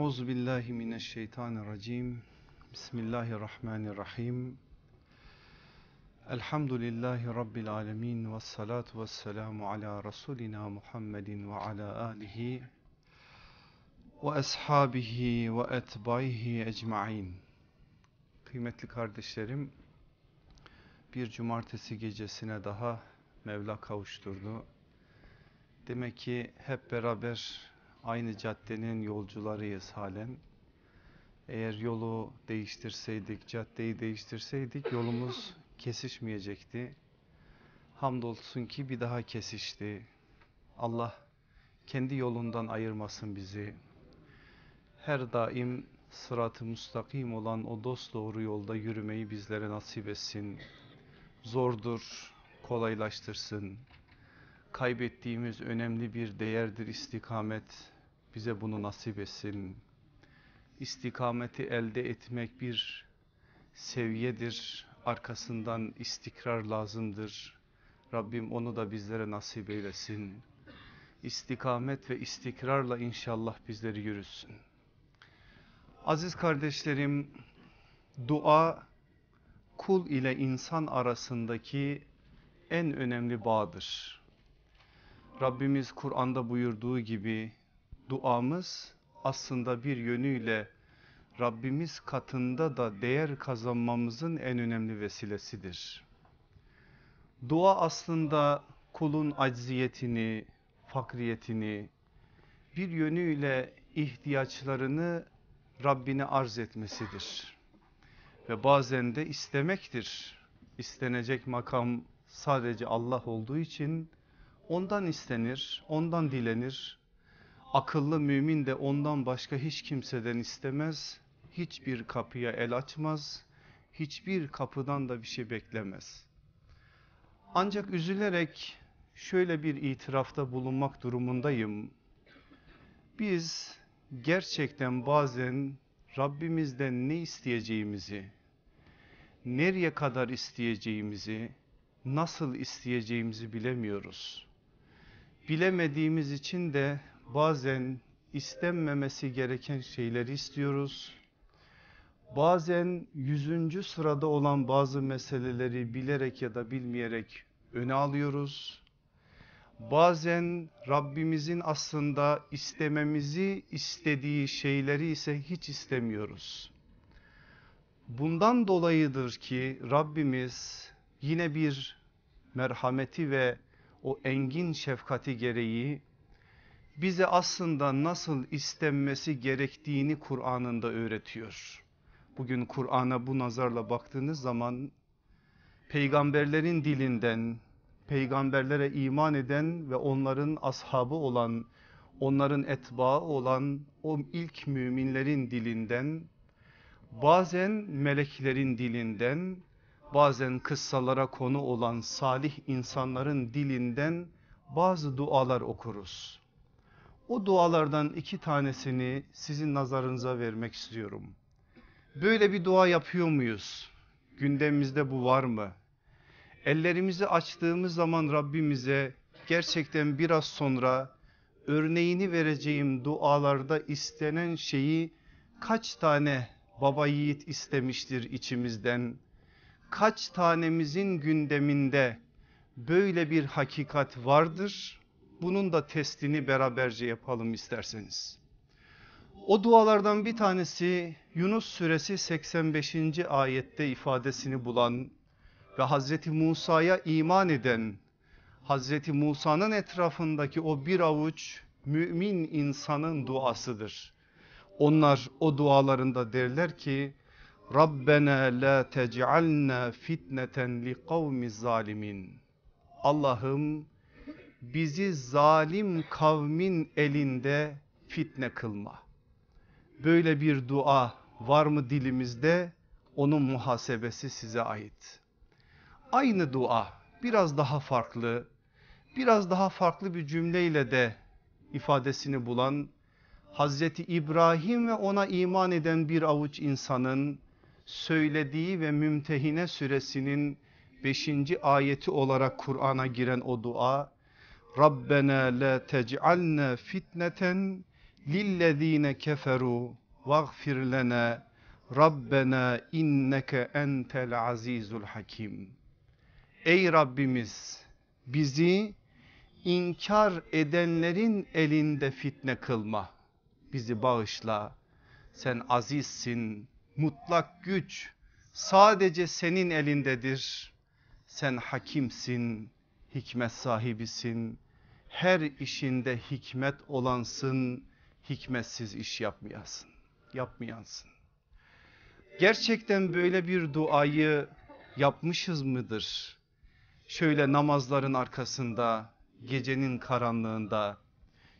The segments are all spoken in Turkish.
Euzu billahi mineşşeytanirracim. Bismillahirrahmanirrahim. Elhamdülillahi rabbil alamin ve salatu vesselamu ala rasulina Muhammedin ve ala alihi ve ashabihi ve etbaihi ecmaîn. Kıymetli kardeşlerim, bir cumartesi gecesine daha Mevla kavuşturdu. Demek ki hep beraber aynı caddenin yolcularıyız halen. Eğer yolu değiştirseydik, caddeyi değiştirseydik yolumuz kesişmeyecekti. Hamdolsun ki bir daha kesişti. Allah kendi yolundan ayırmasın bizi. Her daim sırat-ı müstakim olan o dost doğru yolda yürümeyi bizlere nasip etsin. Zordur, kolaylaştırsın. Kaybettiğimiz önemli bir değerdir istikamet. Bize bunu nasip etsin. İstikameti elde etmek bir seviyedir. Arkasından istikrar lazımdır. Rabbim onu da bizlere nasip eylesin. İstikamet ve istikrarla inşallah bizleri yürüsün. Aziz kardeşlerim, dua kul ile insan arasındaki en önemli bağdır. Rabbimiz Kur'an'da buyurduğu gibi duamız aslında bir yönüyle Rabbimiz katında da değer kazanmamızın en önemli vesilesidir. Dua aslında kulun acziyetini, fakriyetini, bir yönüyle ihtiyaçlarını Rabbine arz etmesidir. Ve bazen de istemektir. İstenecek makam sadece Allah olduğu için ondan istenir, ondan dilenir. Akıllı mümin de ondan başka hiç kimseden istemez, hiçbir kapıya el açmaz, hiçbir kapıdan da bir şey beklemez. Ancak üzülerek şöyle bir itirafta bulunmak durumundayım. Biz gerçekten bazen Rabbimizden ne isteyeceğimizi, nereye kadar isteyeceğimizi, nasıl isteyeceğimizi bilemiyoruz. Bilemediğimiz için de bazen istenmemesi gereken şeyleri istiyoruz. Bazen yüzüncü sırada olan bazı meseleleri bilerek ya da bilmeyerek öne alıyoruz. Bazen Rabbimizin aslında istememizi istediği şeyleri ise hiç istemiyoruz. Bundan dolayıdır ki Rabbimiz yine bir merhameti ve o engin şefkati gereği bize aslında nasıl istenmesi gerektiğini Kur'an'ında öğretiyor. Bugün Kur'an'a bu nazarla baktığınız zaman peygamberlerin dilinden, peygamberlere iman eden ve onların ashabı olan, onların etbaı olan o ilk müminlerin dilinden, bazen meleklerin dilinden, bazen kıssalara konu olan salih insanların dilinden bazı dualar okuruz. O dualardan iki tanesini sizin nazarınıza vermek istiyorum. Böyle bir dua yapıyor muyuz? Gündemimizde bu var mı? Ellerimizi açtığımız zaman Rabbimize gerçekten biraz sonra örneğini vereceğim dualarda istenen şeyi kaç tane baba yiğit istemiştir içimizden? Kaç tanemizin gündeminde böyle bir hakikat vardır? Bunun da testini beraberce yapalım isterseniz. O dualardan bir tanesi Yunus suresi 85. ayette ifadesini bulan ve Hazreti Musa'ya iman eden Hazreti Musa'nın etrafındaki o bir avuç mümin insanın duasıdır. Onlar o dualarında derler ki Rabbena la tec'alna fitneten li kavmi zalimin. Allah'ım bizi zalim kavmin elinde fitne kılma. Böyle bir dua var mı dilimizde? Onun muhasebesi size ait. Aynı dua biraz daha farklı, biraz daha farklı bir cümleyle de ifadesini bulan Hazreti İbrahim ve ona iman eden bir avuç insanın söylediği ve Mümtehine suresinin 5. ayeti olarak Kur'an'a giren o dua Rabbena la tec'alna fitneten lillezine keferu vaghfir lena Rabbena inneke entel azizul hakim. Ey Rabbimiz bizi inkar edenlerin elinde fitne kılma. Bizi bağışla. Sen azizsin. Mutlak güç sadece senin elindedir. Sen hakimsin, hikmet sahibisin. Her işinde hikmet olansın, hikmetsiz iş yapmayasın. Yapmayansın. Gerçekten böyle bir duayı yapmışız mıdır? Şöyle namazların arkasında, gecenin karanlığında,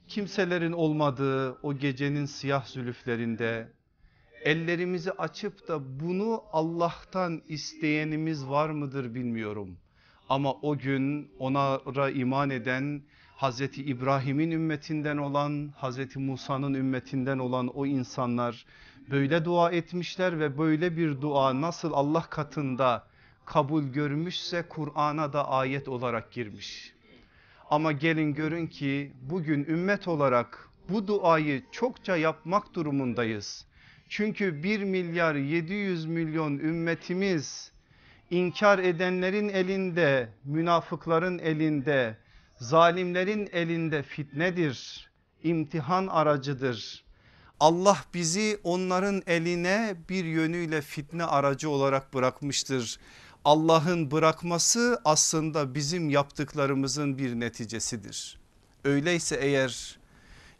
kimselerin olmadığı o gecenin siyah zülüflerinde ellerimizi açıp da bunu Allah'tan isteyenimiz var mıdır bilmiyorum. Ama o gün onara iman eden Hazreti İbrahim'in ümmetinden olan Hazreti Musa'nın ümmetinden olan o insanlar böyle dua etmişler ve böyle bir dua nasıl Allah katında kabul görmüşse Kur'an'a da ayet olarak girmiş. Ama gelin görün ki bugün ümmet olarak bu duayı çokça yapmak durumundayız. Çünkü 1 milyar 700 milyon ümmetimiz inkar edenlerin elinde, münafıkların elinde, zalimlerin elinde fitnedir, imtihan aracıdır. Allah bizi onların eline bir yönüyle fitne aracı olarak bırakmıştır. Allah'ın bırakması aslında bizim yaptıklarımızın bir neticesidir. Öyleyse eğer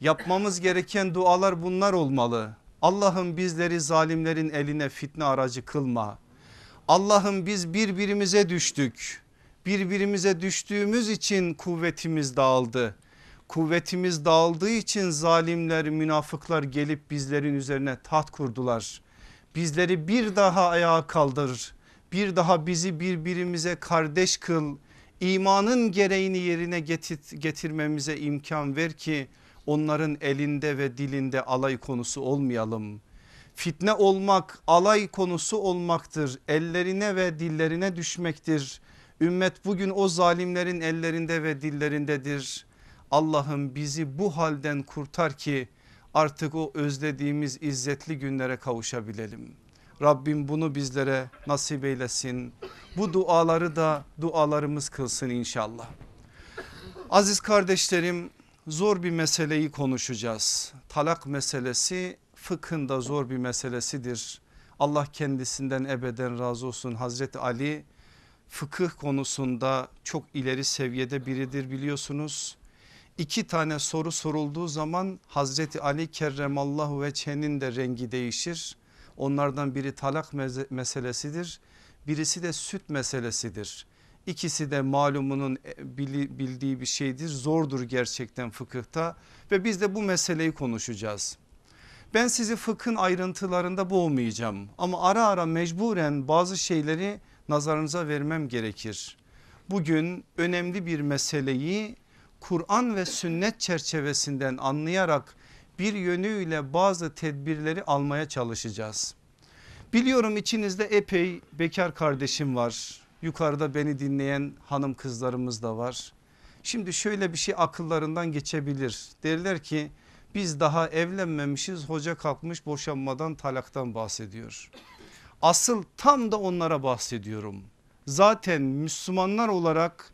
yapmamız gereken dualar bunlar olmalı. Allah'ım bizleri zalimlerin eline fitne aracı kılma. Allah'ım biz birbirimize düştük. Birbirimize düştüğümüz için kuvvetimiz dağıldı. Kuvvetimiz dağıldığı için zalimler münafıklar gelip bizlerin üzerine taht kurdular. Bizleri bir daha ayağa kaldır bir daha bizi birbirimize kardeş kıl. İmanın gereğini yerine getirmemize imkan ver ki onların elinde ve dilinde alay konusu olmayalım. Fitne olmak alay konusu olmaktır. Ellerine ve dillerine düşmektir. Ümmet bugün o zalimlerin ellerinde ve dillerindedir. Allah'ım bizi bu halden kurtar ki artık o özlediğimiz izzetli günlere kavuşabilelim. Rabbim bunu bizlere nasip eylesin. Bu duaları da dualarımız kılsın inşallah. Aziz kardeşlerim zor bir meseleyi konuşacağız. Talak meselesi fıkhında zor bir meselesidir. Allah kendisinden ebeden razı olsun. Hazreti Ali fıkıh konusunda çok ileri seviyede biridir biliyorsunuz. İki tane soru sorulduğu zaman Hazreti Ali kerremallahu veçhenin de rengi değişir. Onlardan biri talak meselesidir. Birisi de süt meselesidir. İkisi de malumunun e, bildiği bir şeydir. Zordur gerçekten fıkıhta ve biz de bu meseleyi konuşacağız. Ben sizi fıkhın ayrıntılarında boğmayacağım ama ara ara mecburen bazı şeyleri nazarınıza vermem gerekir. Bugün önemli bir meseleyi Kur'an ve sünnet çerçevesinden anlayarak bir yönüyle bazı tedbirleri almaya çalışacağız. Biliyorum içinizde epey bekar kardeşim var. Yukarıda beni dinleyen hanım kızlarımız da var. Şimdi şöyle bir şey akıllarından geçebilir. Derler ki biz daha evlenmemişiz hoca kalkmış boşanmadan talaktan bahsediyor. Asıl tam da onlara bahsediyorum. Zaten Müslümanlar olarak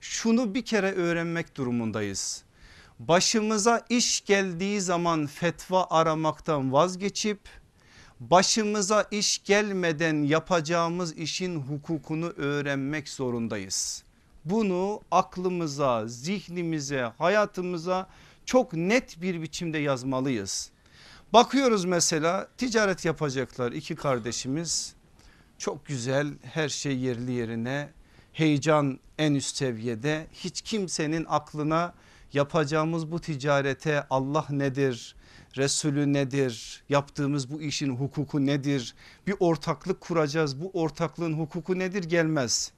şunu bir kere öğrenmek durumundayız başımıza iş geldiği zaman fetva aramaktan vazgeçip başımıza iş gelmeden yapacağımız işin hukukunu öğrenmek zorundayız. Bunu aklımıza, zihnimize, hayatımıza çok net bir biçimde yazmalıyız. Bakıyoruz mesela ticaret yapacaklar iki kardeşimiz çok güzel her şey yerli yerine heyecan en üst seviyede hiç kimsenin aklına yapacağımız bu ticarete Allah nedir? Resulü nedir? Yaptığımız bu işin hukuku nedir? Bir ortaklık kuracağız. Bu ortaklığın hukuku nedir? Gelmez.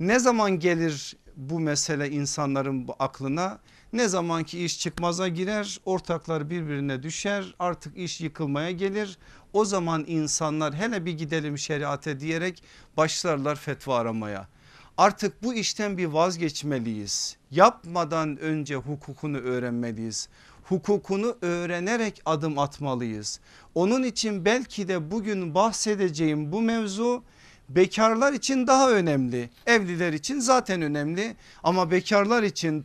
Ne zaman gelir bu mesele insanların aklına? Ne zaman ki iş çıkmaza girer ortaklar birbirine düşer artık iş yıkılmaya gelir. O zaman insanlar hele bir gidelim şeriate diyerek başlarlar fetva aramaya. Artık bu işten bir vazgeçmeliyiz. Yapmadan önce hukukunu öğrenmeliyiz. Hukukunu öğrenerek adım atmalıyız. Onun için belki de bugün bahsedeceğim bu mevzu bekarlar için daha önemli. Evliler için zaten önemli ama bekarlar için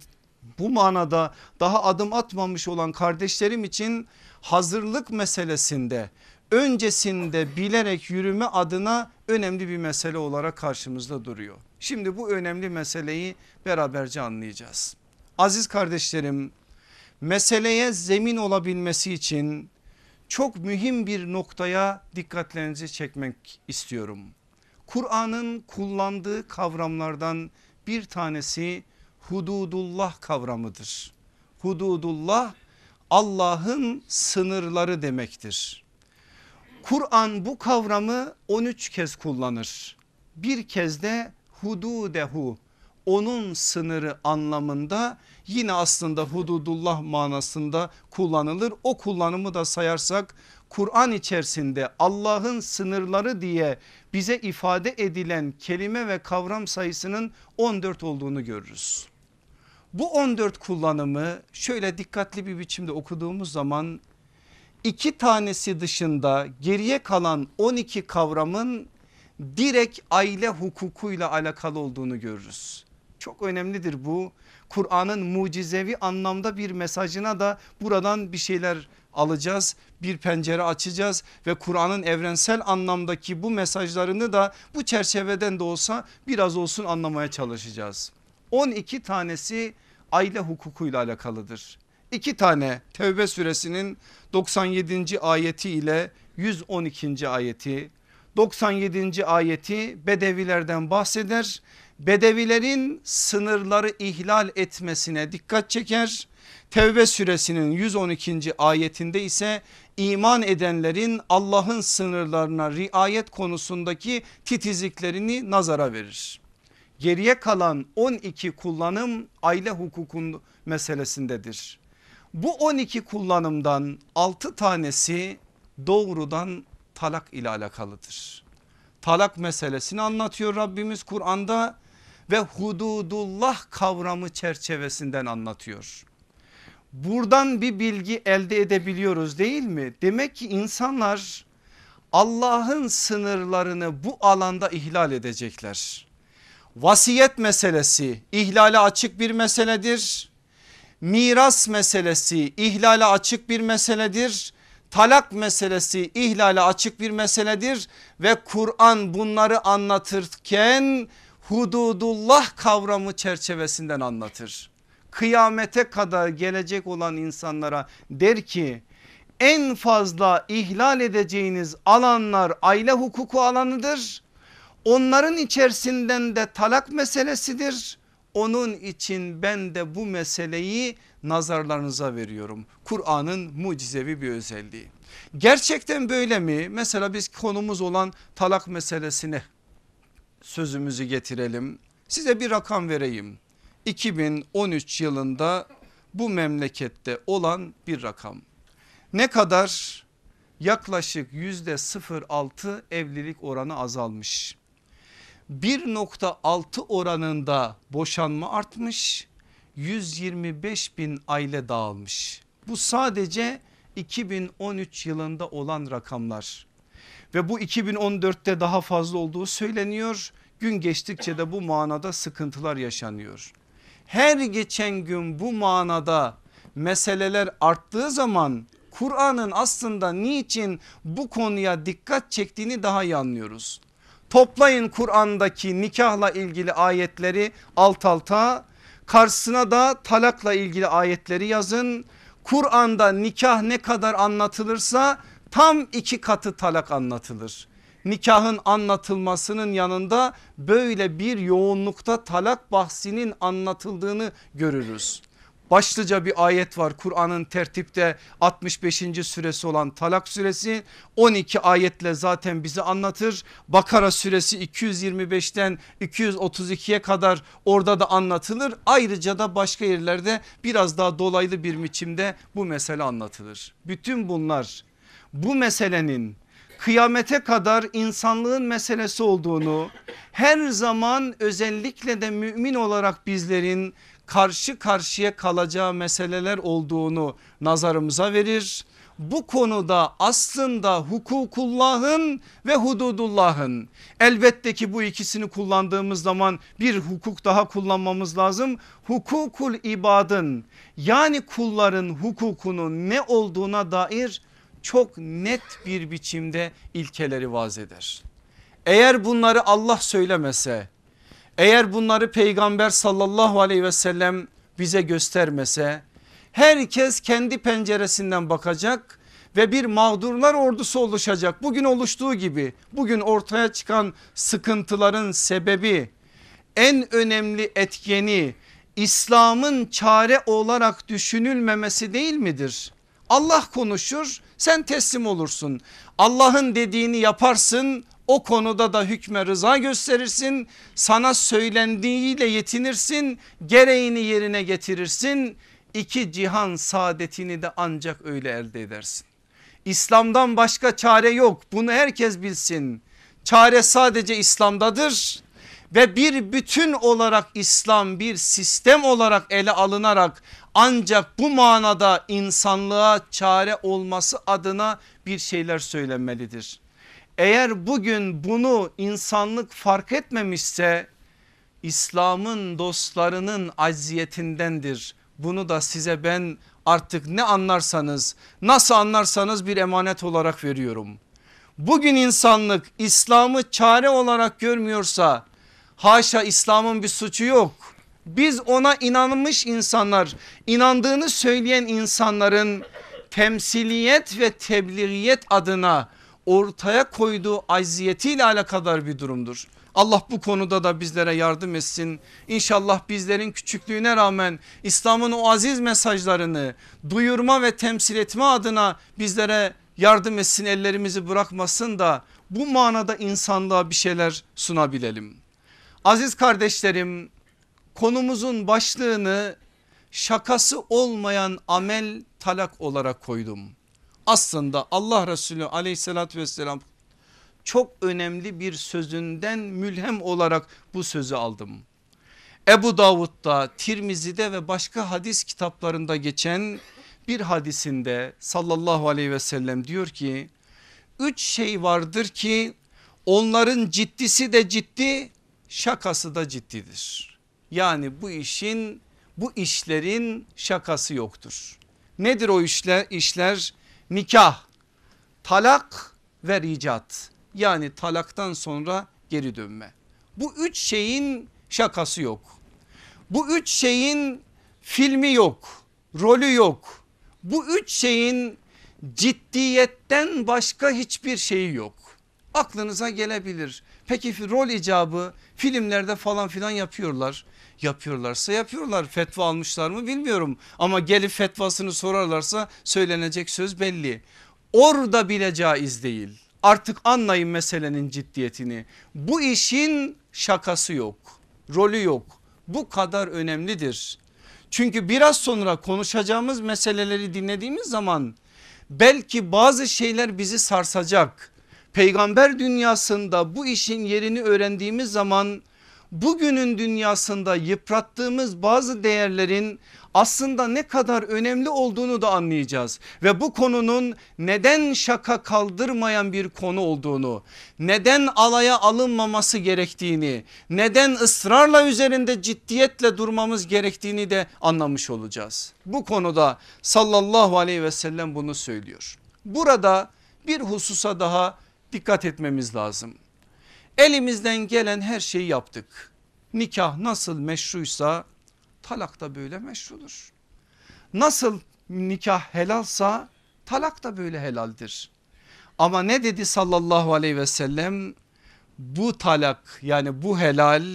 bu manada daha adım atmamış olan kardeşlerim için hazırlık meselesinde öncesinde bilerek yürüme adına önemli bir mesele olarak karşımızda duruyor. Şimdi bu önemli meseleyi beraberce anlayacağız. Aziz kardeşlerim meseleye zemin olabilmesi için çok mühim bir noktaya dikkatlerinizi çekmek istiyorum. Kur'an'ın kullandığı kavramlardan bir tanesi hududullah kavramıdır. Hududullah Allah'ın sınırları demektir. Kur'an bu kavramı 13 kez kullanır. Bir kez de hududehu onun sınırı anlamında yine aslında hududullah manasında kullanılır. O kullanımı da sayarsak Kur'an içerisinde Allah'ın sınırları diye bize ifade edilen kelime ve kavram sayısının 14 olduğunu görürüz. Bu 14 kullanımı şöyle dikkatli bir biçimde okuduğumuz zaman iki tanesi dışında geriye kalan 12 kavramın direkt aile hukukuyla alakalı olduğunu görürüz. Çok önemlidir bu. Kur'an'ın mucizevi anlamda bir mesajına da buradan bir şeyler alacağız. Bir pencere açacağız ve Kur'an'ın evrensel anlamdaki bu mesajlarını da bu çerçeveden de olsa biraz olsun anlamaya çalışacağız. 12 tanesi aile hukukuyla alakalıdır. İki tane Tevbe suresinin 97. ayeti ile 112. ayeti 97. ayeti Bedevilerden bahseder. Bedevilerin sınırları ihlal etmesine dikkat çeker. Tevbe suresinin 112. ayetinde ise iman edenlerin Allah'ın sınırlarına riayet konusundaki titizliklerini nazara verir. Geriye kalan 12 kullanım aile hukukun meselesindedir. Bu 12 kullanımdan 6 tanesi doğrudan talak ile alakalıdır. Talak meselesini anlatıyor Rabbimiz Kur'an'da ve hududullah kavramı çerçevesinden anlatıyor. Buradan bir bilgi elde edebiliyoruz değil mi? Demek ki insanlar Allah'ın sınırlarını bu alanda ihlal edecekler. Vasiyet meselesi ihlale açık bir meseledir. Miras meselesi ihlale açık bir meseledir. Talak meselesi ihlale açık bir meseledir ve Kur'an bunları anlatırken hududullah kavramı çerçevesinden anlatır. Kıyamete kadar gelecek olan insanlara der ki en fazla ihlal edeceğiniz alanlar aile hukuku alanıdır. Onların içerisinden de talak meselesidir. Onun için ben de bu meseleyi nazarlarınıza veriyorum. Kur'an'ın mucizevi bir özelliği. Gerçekten böyle mi? Mesela biz konumuz olan talak meselesine sözümüzü getirelim. Size bir rakam vereyim. 2013 yılında bu memlekette olan bir rakam. Ne kadar? Yaklaşık yüzde 0.6 evlilik oranı azalmış. 1.6 oranında boşanma artmış. 125 bin aile dağılmış. Bu sadece 2013 yılında olan rakamlar ve bu 2014'te daha fazla olduğu söyleniyor. Gün geçtikçe de bu manada sıkıntılar yaşanıyor. Her geçen gün bu manada meseleler arttığı zaman Kur'an'ın aslında niçin bu konuya dikkat çektiğini daha iyi anlıyoruz. Toplayın Kur'an'daki nikahla ilgili ayetleri alt alta karşısına da talakla ilgili ayetleri yazın. Kur'an'da nikah ne kadar anlatılırsa tam iki katı talak anlatılır. Nikahın anlatılmasının yanında böyle bir yoğunlukta talak bahsinin anlatıldığını görürüz. Başlıca bir ayet var Kur'an'ın tertipte 65. süresi olan Talak suresi 12 ayetle zaten bizi anlatır. Bakara suresi 225'ten 232'ye kadar orada da anlatılır. Ayrıca da başka yerlerde biraz daha dolaylı bir biçimde bu mesele anlatılır. Bütün bunlar bu meselenin kıyamete kadar insanlığın meselesi olduğunu her zaman özellikle de mümin olarak bizlerin karşı karşıya kalacağı meseleler olduğunu nazarımıza verir. Bu konuda aslında hukukullahın ve hududullahın elbette ki bu ikisini kullandığımız zaman bir hukuk daha kullanmamız lazım. Hukukul ibadın yani kulların hukukunun ne olduğuna dair çok net bir biçimde ilkeleri vaz eder. Eğer bunları Allah söylemese eğer bunları peygamber sallallahu aleyhi ve sellem bize göstermese herkes kendi penceresinden bakacak ve bir mağdurlar ordusu oluşacak. Bugün oluştuğu gibi bugün ortaya çıkan sıkıntıların sebebi en önemli etkeni İslam'ın çare olarak düşünülmemesi değil midir? Allah konuşur sen teslim olursun. Allah'ın dediğini yaparsın o konuda da hükme rıza gösterirsin. Sana söylendiğiyle yetinirsin gereğini yerine getirirsin. İki cihan saadetini de ancak öyle elde edersin. İslam'dan başka çare yok bunu herkes bilsin. Çare sadece İslam'dadır ve bir bütün olarak İslam bir sistem olarak ele alınarak ancak bu manada insanlığa çare olması adına bir şeyler söylenmelidir. Eğer bugün bunu insanlık fark etmemişse İslam'ın dostlarının aziyetindendir. Bunu da size ben artık ne anlarsanız nasıl anlarsanız bir emanet olarak veriyorum. Bugün insanlık İslam'ı çare olarak görmüyorsa haşa İslam'ın bir suçu yok. Biz ona inanmış insanlar inandığını söyleyen insanların temsiliyet ve tebliğiyet adına ortaya koyduğu aziyetiyle alakadar bir durumdur. Allah bu konuda da bizlere yardım etsin. İnşallah bizlerin küçüklüğüne rağmen İslam'ın o aziz mesajlarını duyurma ve temsil etme adına bizlere yardım etsin ellerimizi bırakmasın da bu manada insanlığa bir şeyler sunabilelim. Aziz kardeşlerim konumuzun başlığını şakası olmayan amel talak olarak koydum. Aslında Allah Resulü aleyhissalatü vesselam çok önemli bir sözünden mülhem olarak bu sözü aldım. Ebu Davud'da, Tirmizi'de ve başka hadis kitaplarında geçen bir hadisinde sallallahu aleyhi ve sellem diyor ki üç şey vardır ki onların ciddisi de ciddi şakası da ciddidir. Yani bu işin bu işlerin şakası yoktur. Nedir o işler? işler? Nikah, talak ve ricat yani talaktan sonra geri dönme. Bu üç şeyin şakası yok. Bu üç şeyin filmi yok, rolü yok. Bu üç şeyin ciddiyetten başka hiçbir şeyi yok. Aklınıza gelebilir. Peki rol icabı filmlerde falan filan yapıyorlar. Yapıyorlarsa yapıyorlar fetva almışlar mı bilmiyorum ama gelip fetvasını sorarlarsa söylenecek söz belli. Orada bile caiz değil artık anlayın meselenin ciddiyetini. Bu işin şakası yok, rolü yok. Bu kadar önemlidir. Çünkü biraz sonra konuşacağımız meseleleri dinlediğimiz zaman belki bazı şeyler bizi sarsacak. Peygamber dünyasında bu işin yerini öğrendiğimiz zaman bugünün dünyasında yıprattığımız bazı değerlerin aslında ne kadar önemli olduğunu da anlayacağız. Ve bu konunun neden şaka kaldırmayan bir konu olduğunu, neden alaya alınmaması gerektiğini, neden ısrarla üzerinde ciddiyetle durmamız gerektiğini de anlamış olacağız. Bu konuda sallallahu aleyhi ve sellem bunu söylüyor. Burada bir hususa daha dikkat etmemiz lazım. Elimizden gelen her şeyi yaptık. Nikah nasıl meşruysa talak da böyle meşrudur. Nasıl nikah helalsa talak da böyle helaldir. Ama ne dedi sallallahu aleyhi ve sellem? Bu talak yani bu helal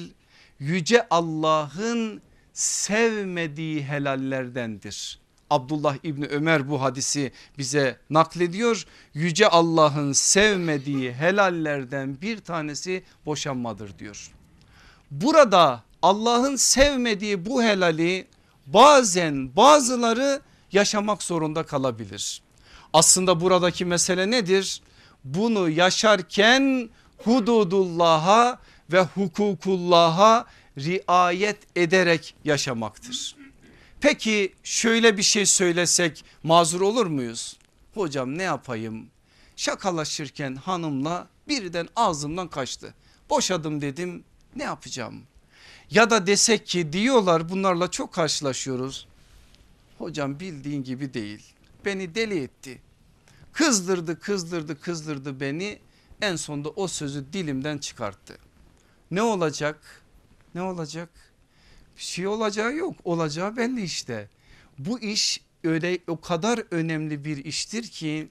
yüce Allah'ın sevmediği helallerdendir. Abdullah İbni Ömer bu hadisi bize naklediyor. Yüce Allah'ın sevmediği helallerden bir tanesi boşanmadır diyor. Burada Allah'ın sevmediği bu helali bazen bazıları yaşamak zorunda kalabilir. Aslında buradaki mesele nedir? Bunu yaşarken hududullah'a ve hukukullah'a riayet ederek yaşamaktır. Peki şöyle bir şey söylesek mazur olur muyuz? Hocam ne yapayım? Şakalaşırken hanımla birden ağzımdan kaçtı. Boşadım dedim ne yapacağım? Ya da desek ki diyorlar bunlarla çok karşılaşıyoruz. Hocam bildiğin gibi değil. Beni deli etti. Kızdırdı kızdırdı kızdırdı beni. En sonunda o sözü dilimden çıkarttı. Ne olacak? Ne olacak? Şey olacağı yok. Olacağı belli işte. Bu iş öyle o kadar önemli bir iştir ki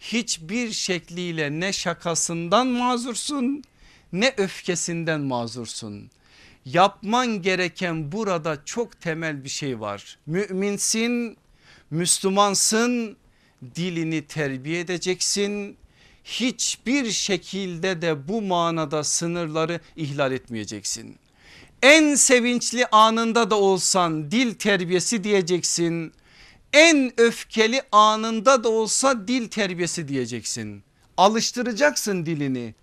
hiçbir şekliyle ne şakasından mazursun ne öfkesinden mazursun. Yapman gereken burada çok temel bir şey var. Müminsin, Müslümansın, dilini terbiye edeceksin. Hiçbir şekilde de bu manada sınırları ihlal etmeyeceksin. En sevinçli anında da olsan dil terbiyesi diyeceksin. En öfkeli anında da olsa dil terbiyesi diyeceksin. Alıştıracaksın dilini.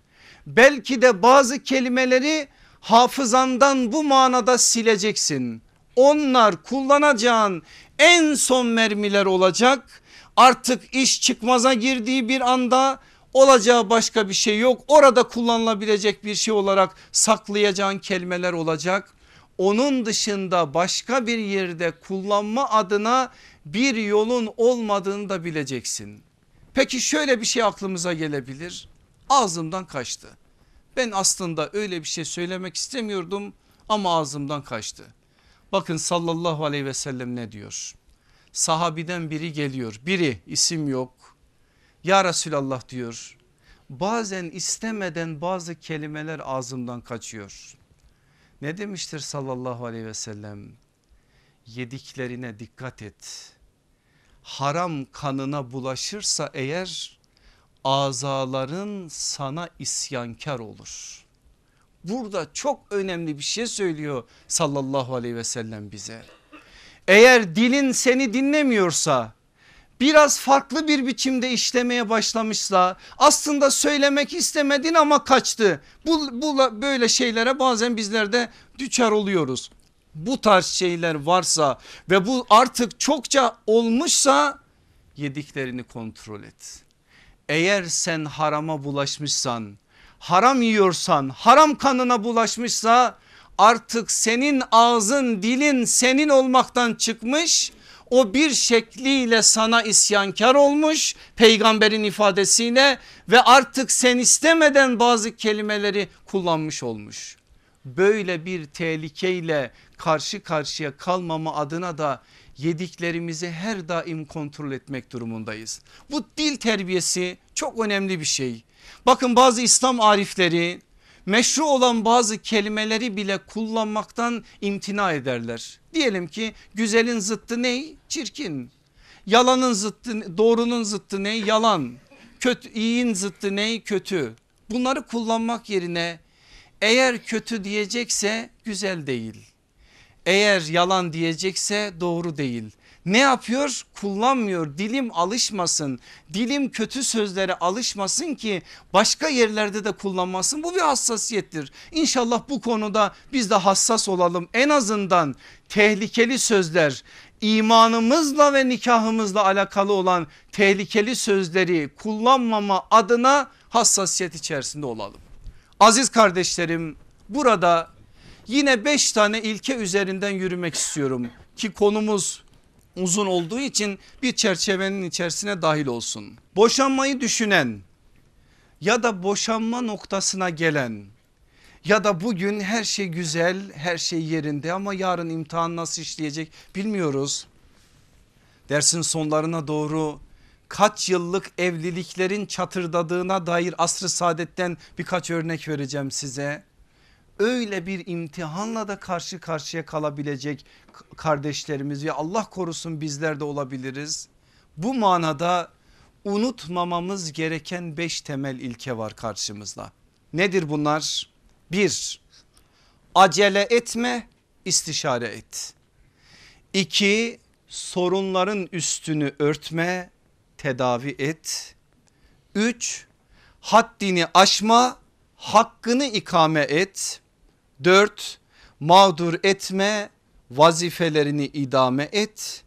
Belki de bazı kelimeleri hafızandan bu manada sileceksin. Onlar kullanacağın en son mermiler olacak. Artık iş çıkmaza girdiği bir anda olacağı başka bir şey yok. Orada kullanılabilecek bir şey olarak saklayacağın kelimeler olacak. Onun dışında başka bir yerde kullanma adına bir yolun olmadığını da bileceksin. Peki şöyle bir şey aklımıza gelebilir. Ağzımdan kaçtı. Ben aslında öyle bir şey söylemek istemiyordum ama ağzımdan kaçtı. Bakın sallallahu aleyhi ve sellem ne diyor? Sahabiden biri geliyor. Biri isim yok. Ya Resulallah diyor. Bazen istemeden bazı kelimeler ağzımdan kaçıyor. Ne demiştir sallallahu aleyhi ve sellem? Yediklerine dikkat et. Haram kanına bulaşırsa eğer azaların sana isyankar olur. Burada çok önemli bir şey söylüyor sallallahu aleyhi ve sellem bize. Eğer dilin seni dinlemiyorsa biraz farklı bir biçimde işlemeye başlamışsa aslında söylemek istemedin ama kaçtı. Bu, bu böyle şeylere bazen bizler de düçar oluyoruz. Bu tarz şeyler varsa ve bu artık çokça olmuşsa yediklerini kontrol et. Eğer sen harama bulaşmışsan haram yiyorsan haram kanına bulaşmışsa artık senin ağzın dilin senin olmaktan çıkmış o bir şekliyle sana isyankar olmuş peygamberin ifadesiyle ve artık sen istemeden bazı kelimeleri kullanmış olmuş. Böyle bir tehlikeyle karşı karşıya kalmama adına da yediklerimizi her daim kontrol etmek durumundayız. Bu dil terbiyesi çok önemli bir şey. Bakın bazı İslam arifleri meşru olan bazı kelimeleri bile kullanmaktan imtina ederler. Diyelim ki güzelin zıttı ne? Çirkin. Yalanın zıttı doğrunun zıttı ne? Yalan. Kötü, iyiyin zıttı ne? Kötü. Bunları kullanmak yerine eğer kötü diyecekse güzel değil. Eğer yalan diyecekse doğru değil. Ne yapıyor? Kullanmıyor. Dilim alışmasın. Dilim kötü sözlere alışmasın ki başka yerlerde de kullanmasın. Bu bir hassasiyettir. İnşallah bu konuda biz de hassas olalım. En azından tehlikeli sözler imanımızla ve nikahımızla alakalı olan tehlikeli sözleri kullanmama adına hassasiyet içerisinde olalım. Aziz kardeşlerim burada yine beş tane ilke üzerinden yürümek istiyorum ki konumuz uzun olduğu için bir çerçevenin içerisine dahil olsun. Boşanmayı düşünen ya da boşanma noktasına gelen ya da bugün her şey güzel her şey yerinde ama yarın imtihan nasıl işleyecek bilmiyoruz. Dersin sonlarına doğru kaç yıllık evliliklerin çatırdadığına dair asrı saadetten birkaç örnek vereceğim size öyle bir imtihanla da karşı karşıya kalabilecek kardeşlerimiz ya Allah korusun bizler de olabiliriz. Bu manada unutmamamız gereken beş temel ilke var karşımızda. Nedir bunlar? Bir, acele etme istişare et. İki, sorunların üstünü örtme tedavi et. Üç, haddini aşma hakkını ikame et. 4. mağdur etme vazifelerini idame et.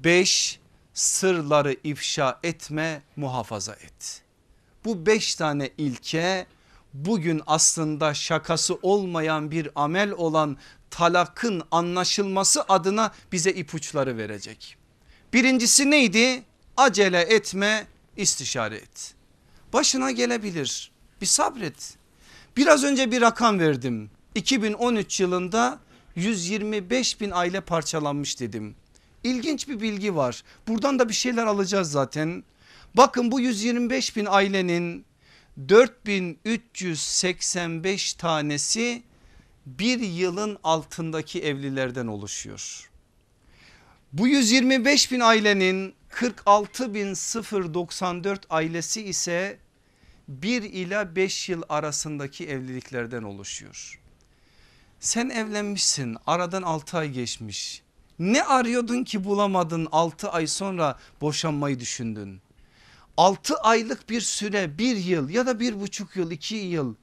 5 sırları ifşa etme muhafaza et. Bu beş tane ilke bugün aslında şakası olmayan bir amel olan talakın anlaşılması adına bize ipuçları verecek. Birincisi neydi? Acele etme istişare et. Başına gelebilir bir sabret. Biraz önce bir rakam verdim. 2013 yılında 125 bin aile parçalanmış dedim. İlginç bir bilgi var. Buradan da bir şeyler alacağız zaten. Bakın bu 125 bin ailenin 4385 tanesi bir yılın altındaki evlilerden oluşuyor. Bu 125 bin ailenin 46 bin 094 ailesi ise 1 ila 5 yıl arasındaki evliliklerden oluşuyor. Sen evlenmişsin aradan 6 ay geçmiş. Ne arıyordun ki bulamadın 6 ay sonra boşanmayı düşündün. 6 aylık bir süre bir yıl ya da bir buçuk yıl iki yıl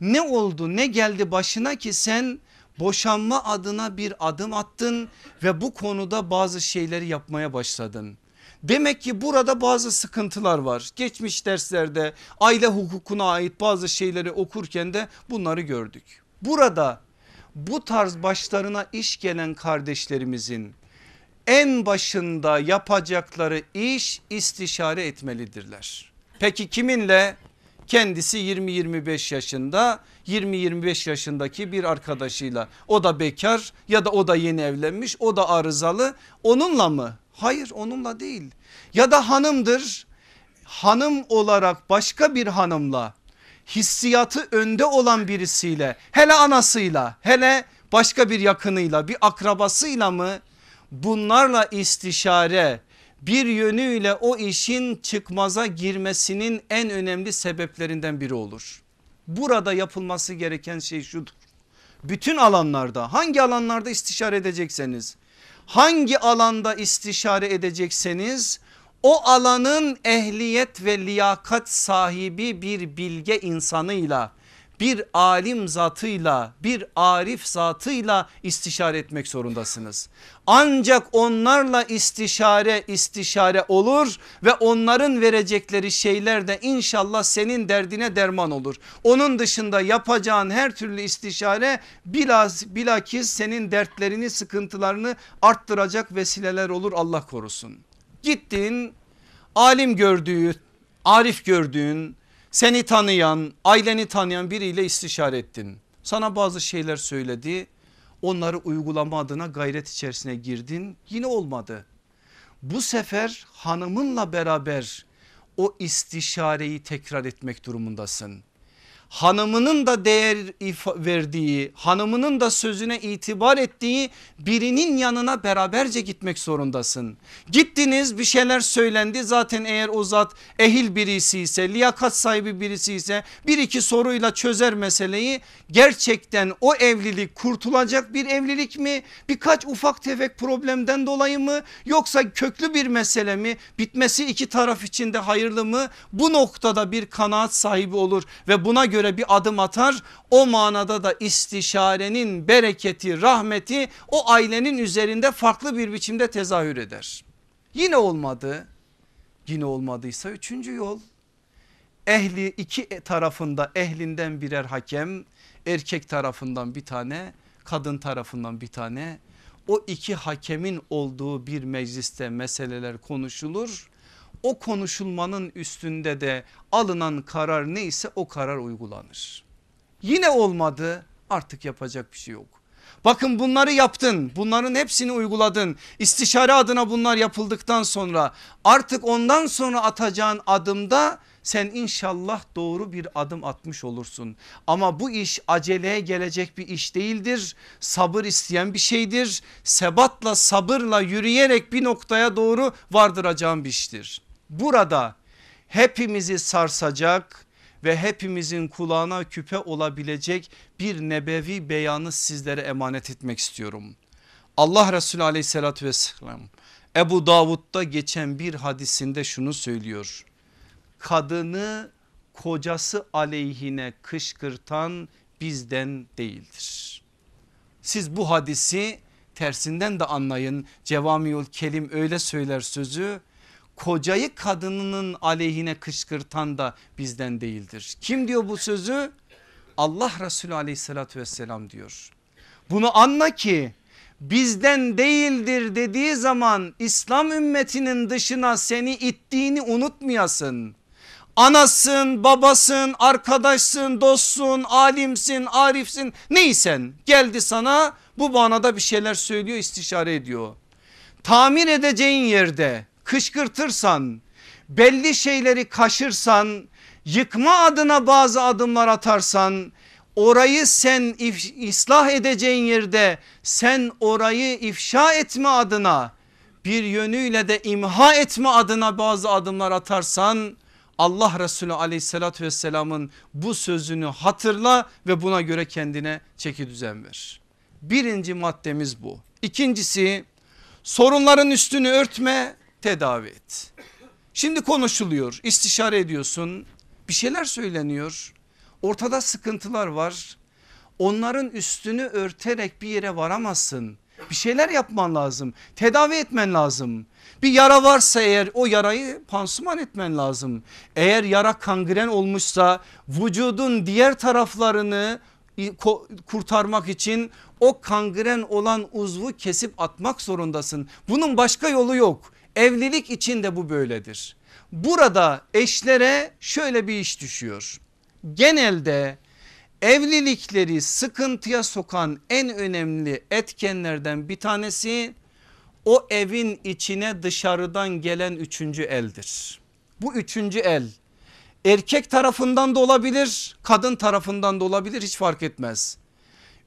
ne oldu ne geldi başına ki sen boşanma adına bir adım attın ve bu konuda bazı şeyleri yapmaya başladın. Demek ki burada bazı sıkıntılar var. Geçmiş derslerde aile hukukuna ait bazı şeyleri okurken de bunları gördük. Burada bu tarz başlarına iş gelen kardeşlerimizin en başında yapacakları iş istişare etmelidirler. Peki kiminle? Kendisi 20-25 yaşında 20-25 yaşındaki bir arkadaşıyla o da bekar ya da o da yeni evlenmiş o da arızalı onunla mı? Hayır onunla değil ya da hanımdır hanım olarak başka bir hanımla hissiyatı önde olan birisiyle hele anasıyla hele başka bir yakınıyla bir akrabasıyla mı bunlarla istişare bir yönüyle o işin çıkmaza girmesinin en önemli sebeplerinden biri olur. Burada yapılması gereken şey şudur. Bütün alanlarda hangi alanlarda istişare edecekseniz hangi alanda istişare edecekseniz o alanın ehliyet ve liyakat sahibi bir bilge insanıyla bir alim zatıyla bir arif zatıyla istişare etmek zorundasınız. Ancak onlarla istişare istişare olur ve onların verecekleri şeyler de inşallah senin derdine derman olur. Onun dışında yapacağın her türlü istişare bilaz, bilakis senin dertlerini sıkıntılarını arttıracak vesileler olur Allah korusun. Gittin alim gördüğü arif gördüğün seni tanıyan aileni tanıyan biriyle istişare ettin. Sana bazı şeyler söyledi onları uygulama adına gayret içerisine girdin yine olmadı. Bu sefer hanımınla beraber o istişareyi tekrar etmek durumundasın hanımının da değer verdiği hanımının da sözüne itibar ettiği birinin yanına beraberce gitmek zorundasın. Gittiniz bir şeyler söylendi. Zaten eğer o zat ehil birisi ise liyakat sahibi birisi ise bir iki soruyla çözer meseleyi. Gerçekten o evlilik kurtulacak bir evlilik mi? Birkaç ufak tefek problemden dolayı mı? Yoksa köklü bir mesele mi? Bitmesi iki taraf için de hayırlı mı? Bu noktada bir kanaat sahibi olur ve buna göre göre bir adım atar. O manada da istişarenin bereketi rahmeti o ailenin üzerinde farklı bir biçimde tezahür eder. Yine olmadı yine olmadıysa üçüncü yol ehli iki tarafında ehlinden birer hakem erkek tarafından bir tane kadın tarafından bir tane o iki hakemin olduğu bir mecliste meseleler konuşulur o konuşulmanın üstünde de alınan karar neyse o karar uygulanır. Yine olmadı artık yapacak bir şey yok. Bakın bunları yaptın bunların hepsini uyguladın istişare adına bunlar yapıldıktan sonra artık ondan sonra atacağın adımda sen inşallah doğru bir adım atmış olursun. Ama bu iş aceleye gelecek bir iş değildir. Sabır isteyen bir şeydir. Sebatla sabırla yürüyerek bir noktaya doğru vardıracağım bir iştir burada hepimizi sarsacak ve hepimizin kulağına küpe olabilecek bir nebevi beyanı sizlere emanet etmek istiyorum. Allah Resulü aleyhissalatü vesselam Ebu Davud'da geçen bir hadisinde şunu söylüyor. Kadını kocası aleyhine kışkırtan bizden değildir. Siz bu hadisi tersinden de anlayın. Cevamiül Kelim öyle söyler sözü. Kocayı kadınının aleyhine kışkırtan da bizden değildir. Kim diyor bu sözü? Allah Resulü aleyhissalatü vesselam diyor. Bunu anla ki bizden değildir dediği zaman İslam ümmetinin dışına seni ittiğini unutmayasın. Anasın, babasın, arkadaşsın, dostsun, alimsin, arifsin neysen geldi sana bu manada bir şeyler söylüyor istişare ediyor. Tamir edeceğin yerde kışkırtırsan belli şeyleri kaşırsan yıkma adına bazı adımlar atarsan orayı sen ıslah edeceğin yerde sen orayı ifşa etme adına bir yönüyle de imha etme adına bazı adımlar atarsan Allah Resulü aleyhissalatü vesselamın bu sözünü hatırla ve buna göre kendine çeki düzen ver. Birinci maddemiz bu. İkincisi sorunların üstünü örtme tedavi et. Şimdi konuşuluyor istişare ediyorsun bir şeyler söyleniyor. Ortada sıkıntılar var. Onların üstünü örterek bir yere varamazsın. Bir şeyler yapman lazım tedavi etmen lazım. Bir yara varsa eğer o yarayı pansuman etmen lazım. Eğer yara kangren olmuşsa vücudun diğer taraflarını kurtarmak için o kangren olan uzvu kesip atmak zorundasın. Bunun başka yolu yok evlilik için de bu böyledir burada eşlere şöyle bir iş düşüyor genelde evlilikleri sıkıntıya sokan en önemli etkenlerden bir tanesi o evin içine dışarıdan gelen üçüncü eldir. Bu üçüncü el erkek tarafından da olabilir kadın tarafından da olabilir hiç fark etmez.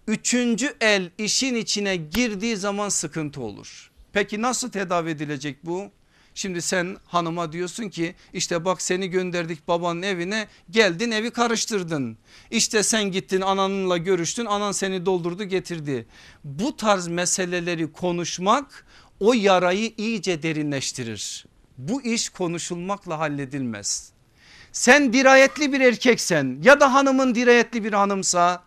Üçüncü el işin içine girdiği zaman sıkıntı olur. Peki nasıl tedavi edilecek bu? Şimdi sen hanıma diyorsun ki işte bak seni gönderdik babanın evine geldin evi karıştırdın. İşte sen gittin ananınla görüştün anan seni doldurdu getirdi. Bu tarz meseleleri konuşmak o yarayı iyice derinleştirir. Bu iş konuşulmakla halledilmez. Sen dirayetli bir erkeksen ya da hanımın dirayetli bir hanımsa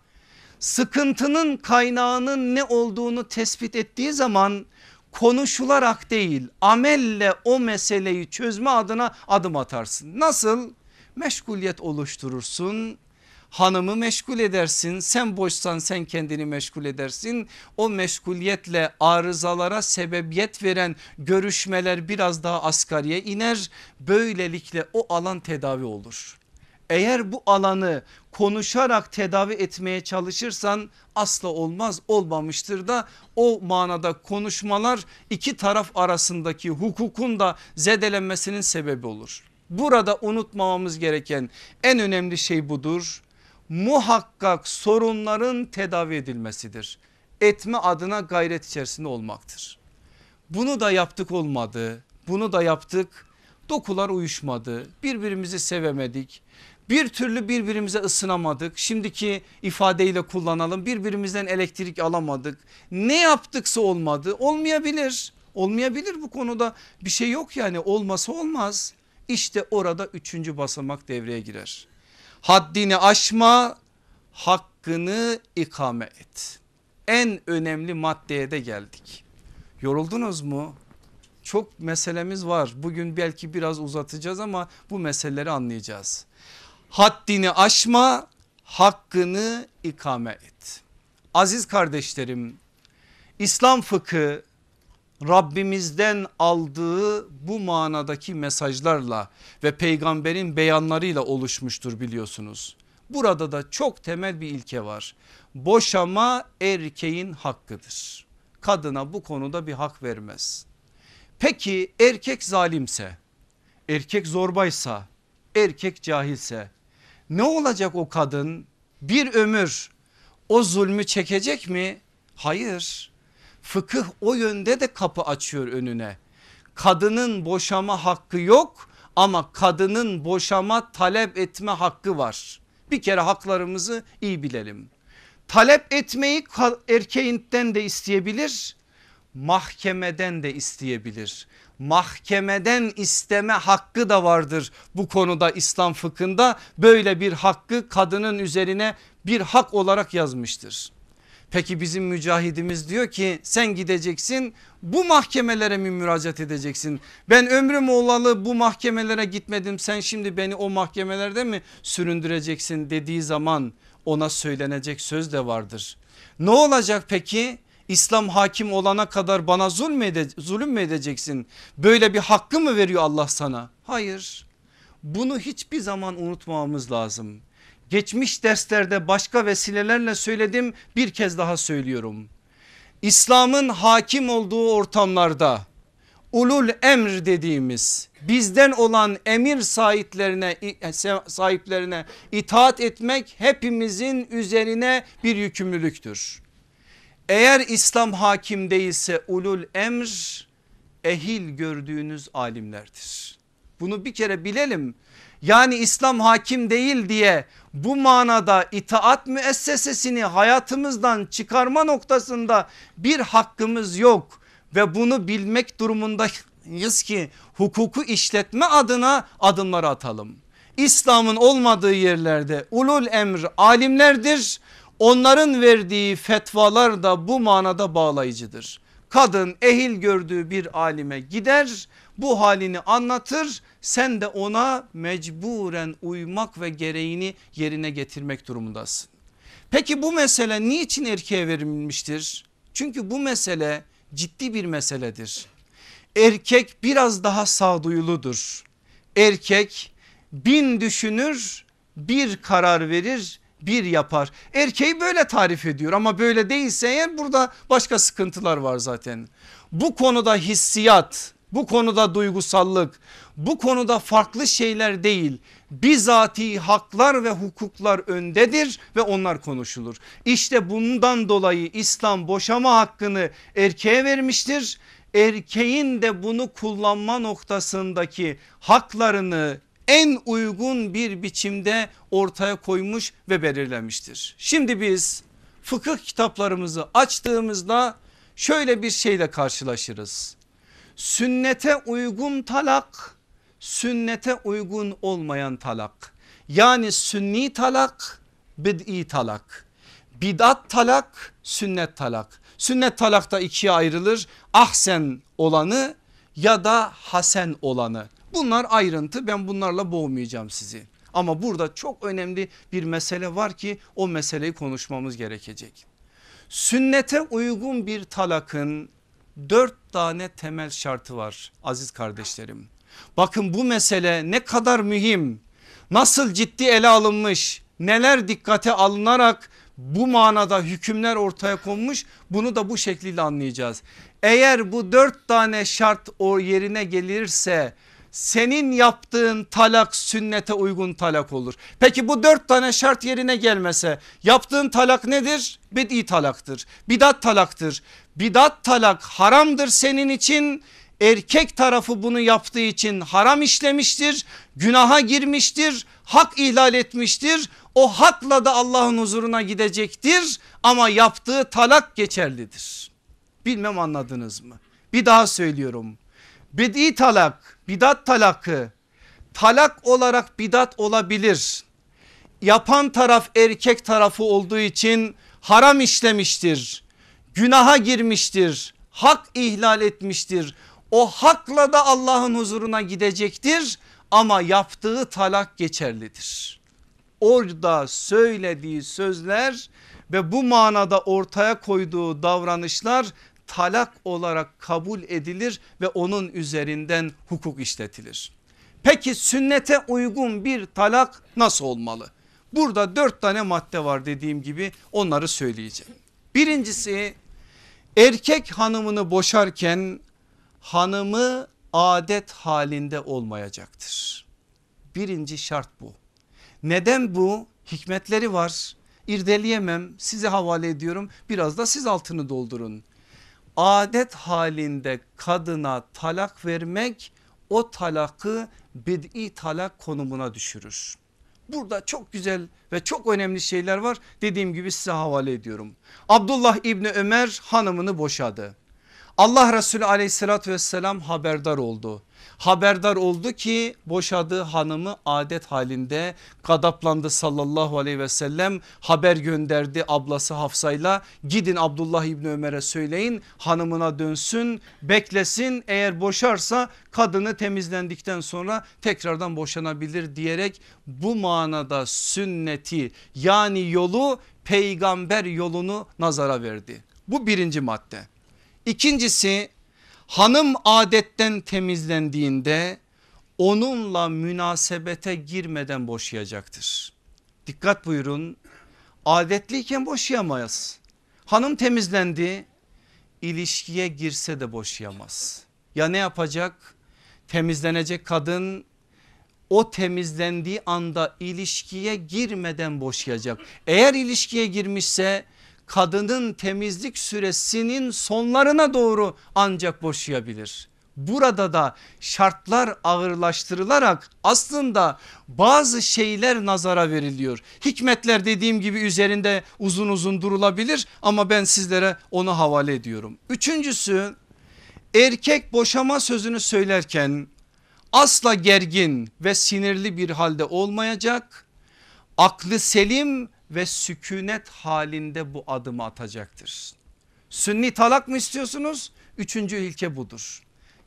sıkıntının kaynağının ne olduğunu tespit ettiği zaman konuşularak değil amelle o meseleyi çözme adına adım atarsın. Nasıl? Meşguliyet oluşturursun hanımı meşgul edersin sen boşsan sen kendini meşgul edersin o meşguliyetle arızalara sebebiyet veren görüşmeler biraz daha asgariye iner böylelikle o alan tedavi olur. Eğer bu alanı konuşarak tedavi etmeye çalışırsan asla olmaz olmamıştır da o manada konuşmalar iki taraf arasındaki hukukun da zedelenmesinin sebebi olur. Burada unutmamamız gereken en önemli şey budur. Muhakkak sorunların tedavi edilmesidir. Etme adına gayret içerisinde olmaktır. Bunu da yaptık olmadı. Bunu da yaptık. Dokular uyuşmadı. Birbirimizi sevemedik bir türlü birbirimize ısınamadık. Şimdiki ifadeyle kullanalım birbirimizden elektrik alamadık. Ne yaptıksa olmadı olmayabilir. Olmayabilir bu konuda bir şey yok yani olmasa olmaz. İşte orada üçüncü basamak devreye girer. Haddini aşma hakkını ikame et. En önemli maddeye de geldik. Yoruldunuz mu? Çok meselemiz var. Bugün belki biraz uzatacağız ama bu meseleleri anlayacağız haddini aşma hakkını ikame et. Aziz kardeşlerim İslam fıkı Rabbimizden aldığı bu manadaki mesajlarla ve peygamberin beyanlarıyla oluşmuştur biliyorsunuz. Burada da çok temel bir ilke var. Boşama erkeğin hakkıdır. Kadına bu konuda bir hak vermez. Peki erkek zalimse, erkek zorbaysa, erkek cahilse ne olacak o kadın? Bir ömür o zulmü çekecek mi? Hayır. Fıkıh o yönde de kapı açıyor önüne. Kadının boşama hakkı yok ama kadının boşama talep etme hakkı var. Bir kere haklarımızı iyi bilelim. Talep etmeyi erkeğinden de isteyebilir, mahkemeden de isteyebilir mahkemeden isteme hakkı da vardır bu konuda İslam fıkhında böyle bir hakkı kadının üzerine bir hak olarak yazmıştır. Peki bizim mücahidimiz diyor ki sen gideceksin bu mahkemelere mi müracaat edeceksin? Ben ömrüm olalı bu mahkemelere gitmedim sen şimdi beni o mahkemelerde mi süründüreceksin dediği zaman ona söylenecek söz de vardır. Ne olacak peki? İslam hakim olana kadar bana zulüm, zulüm mü edeceksin? Böyle bir hakkı mı veriyor Allah sana? Hayır. Bunu hiçbir zaman unutmamamız lazım. Geçmiş derslerde başka vesilelerle söyledim bir kez daha söylüyorum. İslam'ın hakim olduğu ortamlarda ulul emr dediğimiz bizden olan emir sahiplerine sahiplerine itaat etmek hepimizin üzerine bir yükümlülüktür. Eğer İslam hakim değilse ulul emr ehil gördüğünüz alimlerdir. Bunu bir kere bilelim. Yani İslam hakim değil diye bu manada itaat müessesesini hayatımızdan çıkarma noktasında bir hakkımız yok. Ve bunu bilmek durumundayız ki hukuku işletme adına adımları atalım. İslam'ın olmadığı yerlerde ulul emr alimlerdir. Onların verdiği fetvalar da bu manada bağlayıcıdır. Kadın ehil gördüğü bir alime gider bu halini anlatır sen de ona mecburen uymak ve gereğini yerine getirmek durumundasın. Peki bu mesele niçin erkeğe verilmiştir? Çünkü bu mesele ciddi bir meseledir. Erkek biraz daha sağduyuludur. Erkek bin düşünür bir karar verir bir yapar. Erkeği böyle tarif ediyor ama böyle değilse eğer burada başka sıkıntılar var zaten. Bu konuda hissiyat bu konuda duygusallık bu konuda farklı şeyler değil bizatihi haklar ve hukuklar öndedir ve onlar konuşulur. İşte bundan dolayı İslam boşama hakkını erkeğe vermiştir. Erkeğin de bunu kullanma noktasındaki haklarını en uygun bir biçimde ortaya koymuş ve belirlemiştir. Şimdi biz fıkıh kitaplarımızı açtığımızda şöyle bir şeyle karşılaşırız. Sünnete uygun talak, sünnete uygun olmayan talak. Yani sünni talak, bid'i talak. Bidat talak, sünnet talak. Sünnet talakta ikiye ayrılır. Ahsen olanı ya da hasen olanı. Bunlar ayrıntı ben bunlarla boğmayacağım sizi. Ama burada çok önemli bir mesele var ki o meseleyi konuşmamız gerekecek. Sünnete uygun bir talakın dört tane temel şartı var aziz kardeşlerim. Bakın bu mesele ne kadar mühim nasıl ciddi ele alınmış neler dikkate alınarak bu manada hükümler ortaya konmuş bunu da bu şekilde anlayacağız. Eğer bu dört tane şart o yerine gelirse senin yaptığın talak sünnete uygun talak olur. Peki bu dört tane şart yerine gelmese yaptığın talak nedir? Bid'i talaktır. Bidat talaktır. Bidat talak haramdır senin için. Erkek tarafı bunu yaptığı için haram işlemiştir. Günaha girmiştir. Hak ihlal etmiştir. O hakla da Allah'ın huzuruna gidecektir. Ama yaptığı talak geçerlidir. Bilmem anladınız mı? Bir daha söylüyorum. Bid'i talak bidat talakı talak olarak bidat olabilir. Yapan taraf erkek tarafı olduğu için haram işlemiştir. Günaha girmiştir. Hak ihlal etmiştir. O hakla da Allah'ın huzuruna gidecektir ama yaptığı talak geçerlidir. Orada söylediği sözler ve bu manada ortaya koyduğu davranışlar talak olarak kabul edilir ve onun üzerinden hukuk işletilir. Peki sünnete uygun bir talak nasıl olmalı? Burada dört tane madde var dediğim gibi onları söyleyeceğim. Birincisi erkek hanımını boşarken hanımı adet halinde olmayacaktır. Birinci şart bu. Neden bu? Hikmetleri var. İrdeleyemem size havale ediyorum biraz da siz altını doldurun adet halinde kadına talak vermek o talakı bid'i talak konumuna düşürür. Burada çok güzel ve çok önemli şeyler var dediğim gibi size havale ediyorum. Abdullah İbni Ömer hanımını boşadı. Allah Resulü aleyhissalatü vesselam haberdar oldu haberdar oldu ki boşadığı hanımı adet halinde gadaplandı sallallahu aleyhi ve sellem haber gönderdi ablası Hafsa'yla gidin Abdullah İbni Ömer'e söyleyin hanımına dönsün beklesin eğer boşarsa kadını temizlendikten sonra tekrardan boşanabilir diyerek bu manada sünneti yani yolu peygamber yolunu nazara verdi. Bu birinci madde. İkincisi hanım adetten temizlendiğinde onunla münasebete girmeden boşayacaktır. Dikkat buyurun adetliyken boşayamayız. Hanım temizlendi ilişkiye girse de boşayamaz. Ya ne yapacak? Temizlenecek kadın o temizlendiği anda ilişkiye girmeden boşayacak. Eğer ilişkiye girmişse kadının temizlik süresinin sonlarına doğru ancak boşayabilir. Burada da şartlar ağırlaştırılarak aslında bazı şeyler nazara veriliyor. Hikmetler dediğim gibi üzerinde uzun uzun durulabilir ama ben sizlere onu havale ediyorum. Üçüncüsü erkek boşama sözünü söylerken asla gergin ve sinirli bir halde olmayacak. Aklı selim ve sükunet halinde bu adımı atacaktır. Sünni talak mı istiyorsunuz? Üçüncü ilke budur.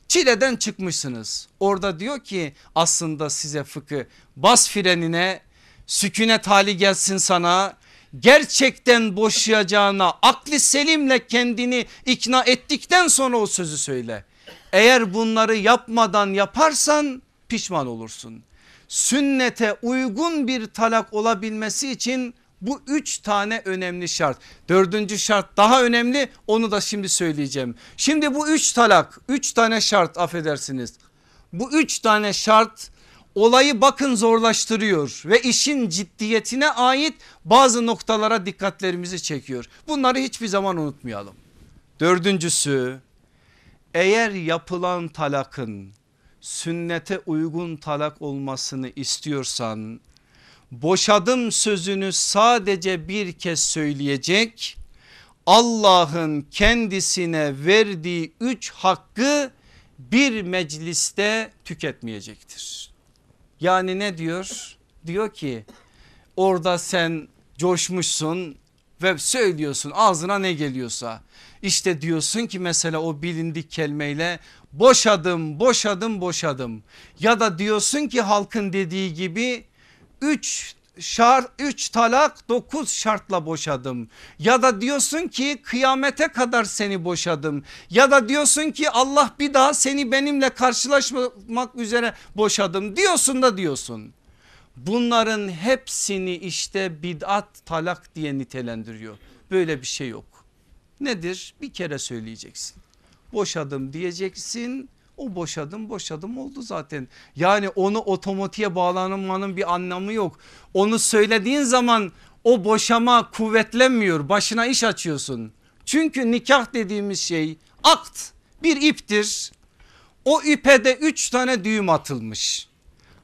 Çileden çıkmışsınız. Orada diyor ki aslında size fıkı bas frenine sükunet hali gelsin sana gerçekten boşayacağına akli selimle kendini ikna ettikten sonra o sözü söyle. Eğer bunları yapmadan yaparsan pişman olursun. Sünnete uygun bir talak olabilmesi için bu üç tane önemli şart. Dördüncü şart daha önemli onu da şimdi söyleyeceğim. Şimdi bu üç talak üç tane şart affedersiniz. Bu üç tane şart olayı bakın zorlaştırıyor ve işin ciddiyetine ait bazı noktalara dikkatlerimizi çekiyor. Bunları hiçbir zaman unutmayalım. Dördüncüsü eğer yapılan talakın sünnete uygun talak olmasını istiyorsan boşadım sözünü sadece bir kez söyleyecek. Allah'ın kendisine verdiği üç hakkı bir mecliste tüketmeyecektir. Yani ne diyor? Diyor ki orada sen coşmuşsun ve söylüyorsun ağzına ne geliyorsa. İşte diyorsun ki mesela o bilindik kelimeyle boşadım boşadım boşadım ya da diyorsun ki halkın dediği gibi 3 şart 3 talak 9 şartla boşadım. Ya da diyorsun ki kıyamete kadar seni boşadım. Ya da diyorsun ki Allah bir daha seni benimle karşılaşmak üzere boşadım diyorsun da diyorsun. Bunların hepsini işte bid'at talak diye nitelendiriyor. Böyle bir şey yok. Nedir? Bir kere söyleyeceksin. Boşadım diyeceksin o boşadım boşadım oldu zaten. Yani onu otomatiğe bağlanmanın bir anlamı yok. Onu söylediğin zaman o boşama kuvvetlenmiyor başına iş açıyorsun. Çünkü nikah dediğimiz şey akt bir iptir. O ipe de üç tane düğüm atılmış.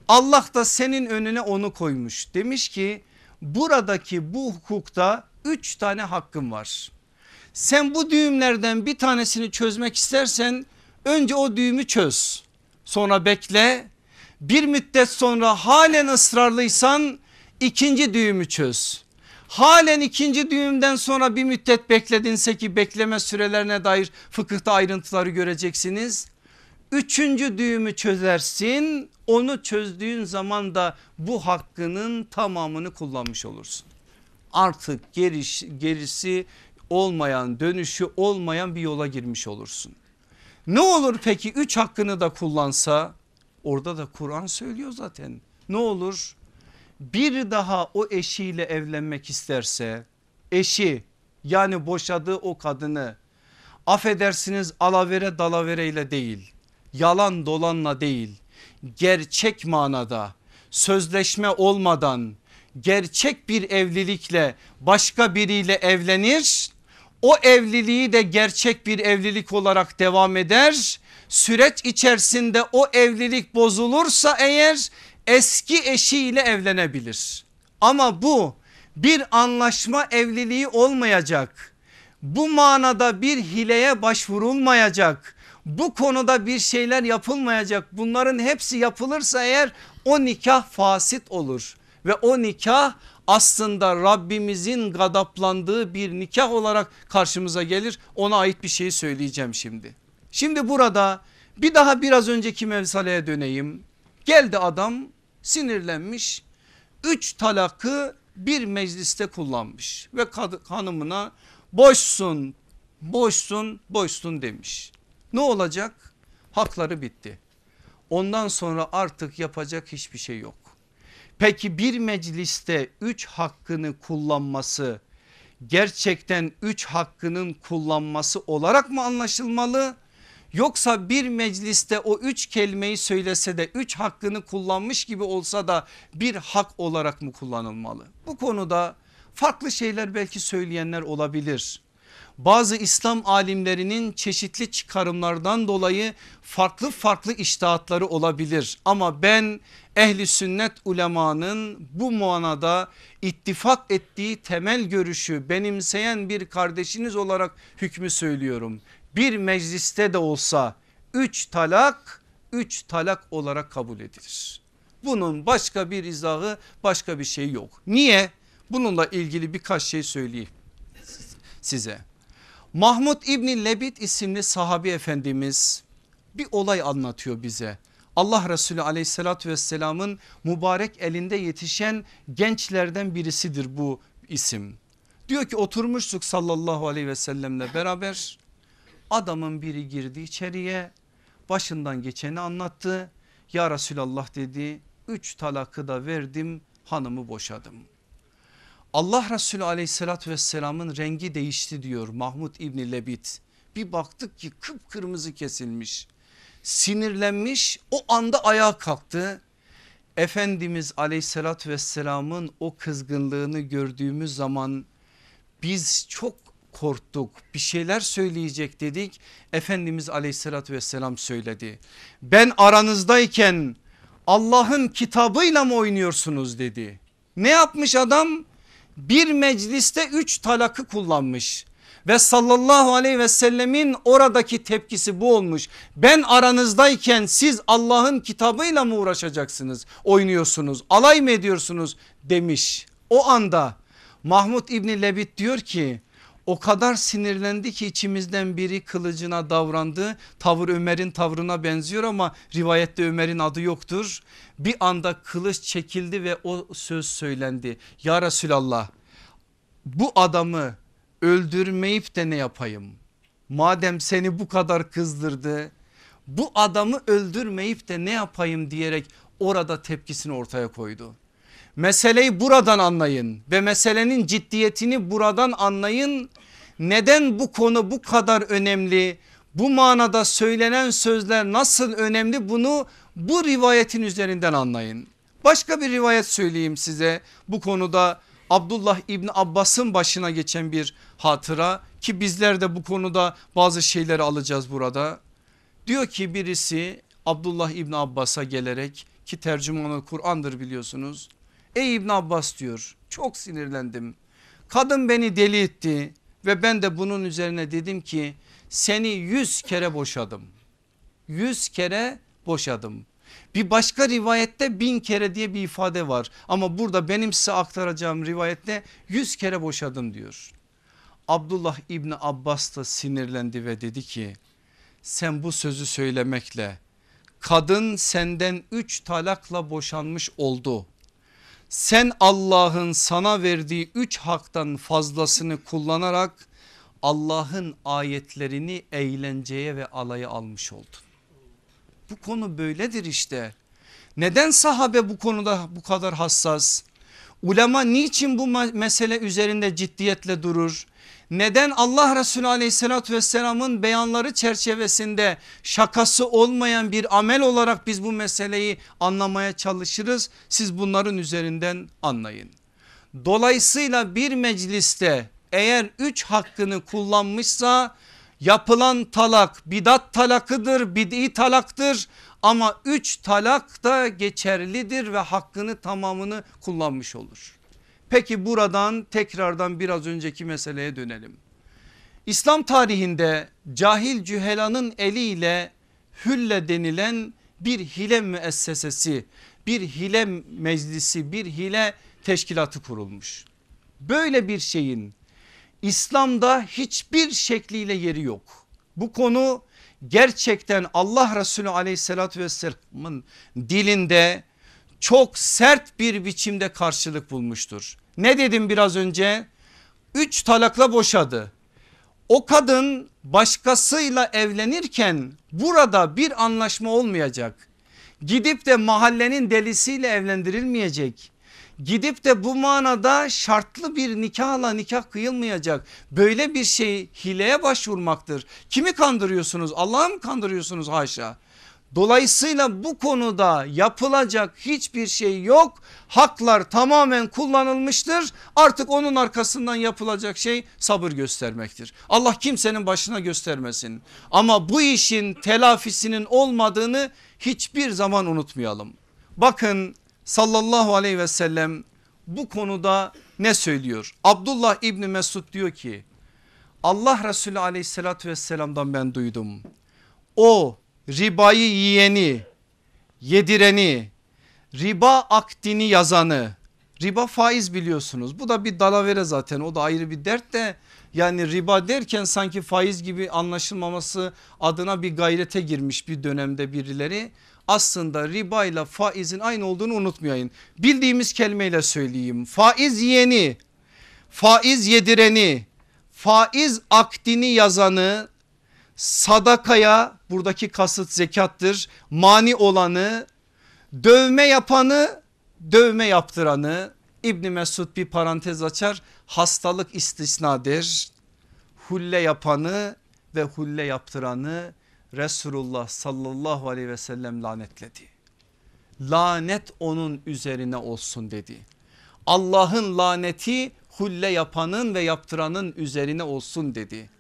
Allah da senin önüne onu koymuş. Demiş ki buradaki bu hukukta üç tane hakkın var. Sen bu düğümlerden bir tanesini çözmek istersen Önce o düğümü çöz. Sonra bekle. Bir müddet sonra halen ısrarlıysan ikinci düğümü çöz. Halen ikinci düğümden sonra bir müddet bekledinse ki bekleme sürelerine dair fıkıhta ayrıntıları göreceksiniz. Üçüncü düğümü çözersin onu çözdüğün zaman da bu hakkının tamamını kullanmış olursun. Artık geriş, gerisi olmayan dönüşü olmayan bir yola girmiş olursun. Ne olur peki üç hakkını da kullansa orada da Kur'an söylüyor zaten. Ne olur bir daha o eşiyle evlenmek isterse eşi yani boşadığı o kadını affedersiniz alavere dalavereyle değil yalan dolanla değil gerçek manada sözleşme olmadan gerçek bir evlilikle başka biriyle evlenir o evliliği de gerçek bir evlilik olarak devam eder. Süreç içerisinde o evlilik bozulursa eğer eski eşiyle evlenebilir. Ama bu bir anlaşma evliliği olmayacak. Bu manada bir hileye başvurulmayacak. Bu konuda bir şeyler yapılmayacak. Bunların hepsi yapılırsa eğer o nikah fasit olur. Ve o nikah aslında Rabbimizin gadaplandığı bir nikah olarak karşımıza gelir. Ona ait bir şey söyleyeceğim şimdi. Şimdi burada bir daha biraz önceki mevsaleye döneyim. Geldi adam sinirlenmiş. Üç talakı bir mecliste kullanmış ve hanımına boşsun boşsun boşsun demiş. Ne olacak? Hakları bitti. Ondan sonra artık yapacak hiçbir şey yok. Peki bir mecliste üç hakkını kullanması gerçekten üç hakkının kullanması olarak mı anlaşılmalı? Yoksa bir mecliste o üç kelimeyi söylese de üç hakkını kullanmış gibi olsa da bir hak olarak mı kullanılmalı? Bu konuda farklı şeyler belki söyleyenler olabilir. Bazı İslam alimlerinin çeşitli çıkarımlardan dolayı farklı farklı iştahatları olabilir. Ama ben ehli sünnet ulemanın bu manada ittifak ettiği temel görüşü benimseyen bir kardeşiniz olarak hükmü söylüyorum bir mecliste de olsa üç talak üç talak olarak kabul edilir. Bunun başka bir izahı başka bir şey yok. Niye? Bununla ilgili birkaç şey söyleyeyim size. Mahmud İbni Lebit isimli sahabi efendimiz bir olay anlatıyor bize. Allah Resulü aleyhissalatü vesselamın mübarek elinde yetişen gençlerden birisidir bu isim. Diyor ki oturmuştuk sallallahu aleyhi ve sellemle beraber Adamın biri girdi içeriye başından geçeni anlattı. Ya Resulallah dedi üç talakı da verdim hanımı boşadım. Allah Resulü aleyhissalatü vesselamın rengi değişti diyor Mahmud İbni Lebit. Bir baktık ki kıpkırmızı kesilmiş sinirlenmiş o anda ayağa kalktı. Efendimiz aleyhissalatü vesselamın o kızgınlığını gördüğümüz zaman biz çok korktuk bir şeyler söyleyecek dedik. Efendimiz aleyhissalatü vesselam söyledi. Ben aranızdayken Allah'ın kitabıyla mı oynuyorsunuz dedi. Ne yapmış adam? Bir mecliste üç talakı kullanmış ve sallallahu aleyhi ve sellemin oradaki tepkisi bu olmuş. Ben aranızdayken siz Allah'ın kitabıyla mı uğraşacaksınız oynuyorsunuz alay mı ediyorsunuz demiş. O anda Mahmud İbni Lebit diyor ki o kadar sinirlendi ki içimizden biri kılıcına davrandı. Tavır Ömer'in tavrına benziyor ama rivayette Ömer'in adı yoktur. Bir anda kılıç çekildi ve o söz söylendi. Ya Resulallah bu adamı öldürmeyip de ne yapayım? Madem seni bu kadar kızdırdı bu adamı öldürmeyip de ne yapayım diyerek orada tepkisini ortaya koydu. Meseleyi buradan anlayın ve meselenin ciddiyetini buradan anlayın. Neden bu konu bu kadar önemli? Bu manada söylenen sözler nasıl önemli bunu bu rivayetin üzerinden anlayın. Başka bir rivayet söyleyeyim size bu konuda Abdullah İbni Abbas'ın başına geçen bir hatıra ki bizler de bu konuda bazı şeyleri alacağız burada. Diyor ki birisi Abdullah İbni Abbas'a gelerek ki tercümanı Kur'an'dır biliyorsunuz. Ey İbn Abbas diyor çok sinirlendim. Kadın beni deli etti ve ben de bunun üzerine dedim ki seni yüz kere boşadım. Yüz kere boşadım. Bir başka rivayette bin kere diye bir ifade var ama burada benim size aktaracağım rivayette yüz kere boşadım diyor. Abdullah İbni Abbas da sinirlendi ve dedi ki sen bu sözü söylemekle kadın senden üç talakla boşanmış oldu sen Allah'ın sana verdiği üç haktan fazlasını kullanarak Allah'ın ayetlerini eğlenceye ve alaya almış oldun. Bu konu böyledir işte. Neden sahabe bu konuda bu kadar hassas? Ulema niçin bu mesele üzerinde ciddiyetle durur? Neden Allah Resulü aleyhissalatü vesselamın beyanları çerçevesinde şakası olmayan bir amel olarak biz bu meseleyi anlamaya çalışırız. Siz bunların üzerinden anlayın. Dolayısıyla bir mecliste eğer üç hakkını kullanmışsa yapılan talak bidat talakıdır bid'i talaktır ama üç talak da geçerlidir ve hakkını tamamını kullanmış olur. Peki buradan tekrardan biraz önceki meseleye dönelim. İslam tarihinde cahil cühelanın eliyle hülle denilen bir hile müessesesi, bir hile meclisi, bir hile teşkilatı kurulmuş. Böyle bir şeyin İslam'da hiçbir şekliyle yeri yok. Bu konu gerçekten Allah Resulü aleyhissalatü vesselamın dilinde çok sert bir biçimde karşılık bulmuştur. Ne dedim biraz önce? Üç talakla boşadı. O kadın başkasıyla evlenirken burada bir anlaşma olmayacak. Gidip de mahallenin delisiyle evlendirilmeyecek. Gidip de bu manada şartlı bir nikahla nikah kıyılmayacak. Böyle bir şey hileye başvurmaktır. Kimi kandırıyorsunuz? Allah'ı mı kandırıyorsunuz haşa? Dolayısıyla bu konuda yapılacak hiçbir şey yok. Haklar tamamen kullanılmıştır. Artık onun arkasından yapılacak şey sabır göstermektir. Allah kimsenin başına göstermesin. Ama bu işin telafisinin olmadığını hiçbir zaman unutmayalım. Bakın sallallahu aleyhi ve sellem bu konuda ne söylüyor? Abdullah İbni Mesud diyor ki Allah Resulü aleyhissalatü vesselamdan ben duydum. O ribayı yiyeni, yedireni, riba akdini yazanı, riba faiz biliyorsunuz. Bu da bir dalavere zaten o da ayrı bir dert de yani riba derken sanki faiz gibi anlaşılmaması adına bir gayrete girmiş bir dönemde birileri. Aslında riba ile faizin aynı olduğunu unutmayın. Bildiğimiz kelimeyle söyleyeyim. Faiz yiyeni, faiz yedireni, faiz akdini yazanı sadakaya buradaki kasıt zekattır mani olanı dövme yapanı dövme yaptıranı İbni Mesud bir parantez açar hastalık istisnadır hulle yapanı ve hulle yaptıranı Resulullah sallallahu aleyhi ve sellem lanetledi. Lanet onun üzerine olsun dedi. Allah'ın laneti hulle yapanın ve yaptıranın üzerine olsun dedi.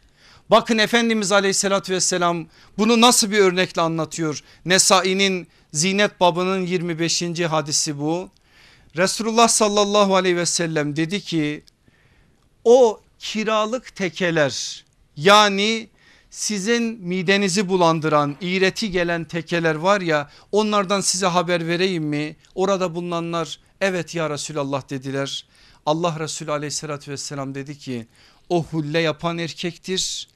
Bakın Efendimiz aleyhissalatü vesselam bunu nasıl bir örnekle anlatıyor. Nesai'nin zinet babının 25. hadisi bu. Resulullah sallallahu aleyhi ve sellem dedi ki o kiralık tekeler yani sizin midenizi bulandıran iğreti gelen tekeler var ya onlardan size haber vereyim mi? Orada bulunanlar evet ya Resulallah dediler. Allah Resulü aleyhissalatü vesselam dedi ki o hulle yapan erkektir